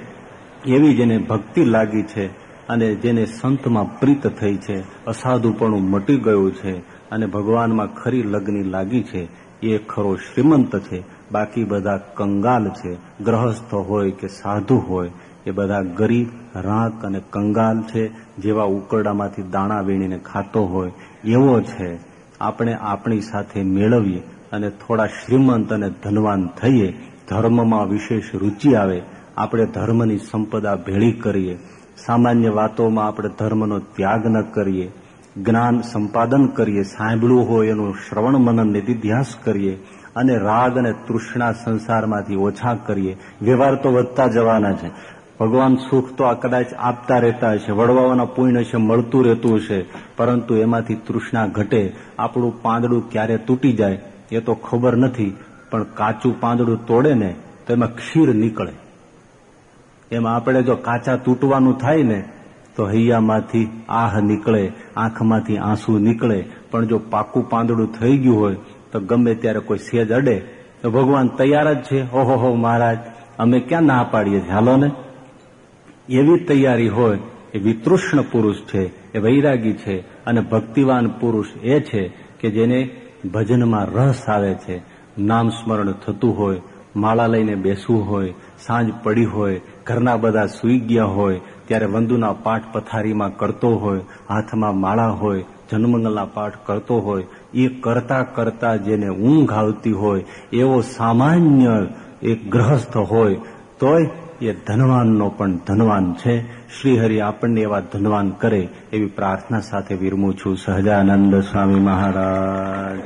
B: એવી જેને ભક્તિ લાગી છે અને જેને સંતમાં પ્રીત થઈ છે, અસાધુપણું મટી ગયું છે અને ભગવાનમાં ખરી લગ્ની લાગી છે, એ ખરો શ્રીમંત છે, બાકી બધા કંગાલ છે, ગ્રહસ્થ હોય કે સાધુ હોય, એ બધા ગરીબ, રાંક અને કંગાલ છે, જેવા ઉકરડામાંથી દાણા વીણીને ખાતો હોય, એવો છે. આપણે આપણી સાથે મેળવીએ અને થોડા શ્રીમંત અને ધનવાન થઈએ, ધર્મમાં વિશેષ રુચિ આવે, આપણે ધર્મની સંપદા ભેળી કરીએ. સામાન્ય વાતોમાં આપણે ધર્મનો ત્યાગ ન કરીએ. જ્ઞાન સંપાદન કરીએ. સાંભળવું હોય એનું શ્રવણ મનન નિધિધ્યાસ કરીએ. અને રાગ અને તૃષ્ણા સંસારમાંથી ઓછા કરીએ. વ્યવહાર તો વધતા જવાના છે. ભગવાન સુખ તો આ કદાચ આપતા રહેતા હશે. વડવાના પુણ્ય છે, મળતું રહેતું હશે. પરંતુ એમાંથી તૃષ્ણા ઘટે. આપણું પાંદડું ક્યારે તૂટી જાય? એ તો ખબર નથી, પણ કાચું પાંદડું તોડે ને તો એમાં ક્ષીર નીકળે. એમાં આપણે જો કાચા તૂટવાનું થાય ને, તો હૈયામાંથી આહ નીકળે, આંખમાંથી આંસુ નીકળે. પણ જો પાકું પાંદડું થઈ ગયું હોય, તો ગમે ત્યારે કોઈ સેજ અડે. તો ભગવાન તૈયાર જ છે. ઓહો હો મહારાજ, અમે ક્યાં ના પાડીએ છીએ? હાલો ને. એવી તૈયારી હોય એ વિતૃષ્ણ પુરુષ છે, એ વૈરાગી છે અને ભક્તિવાન પુરુષ એ છે કે જેને ભજનમાં રસ આવે છે. નામ સ્મરણ થતું હોય, માળા લઈને બેસવું હોય, સાંજ પડી હોય, ઘરના બધા સૂઈ ગયા હોય, ત્યારે વંદુના પાઠ પથારીમાં કરતો હોય, હાથમાં માળા હોય, જન્મંગલના પાઠ કરતો હોય, એ કરતા કરતા જેને ઊંઘ આવતી હોય, એવો સામાન્ય એક ગ્રહસ્થ હોય, તોય એ ધનવાનનો પણ ધનવાન છે. શ્રીહરિ આપણને એવા ધનવાન કરે એવી પ્રાર્થના સાથે વિરમું છું. સહજાનંદ સ્વામી મહારાજ.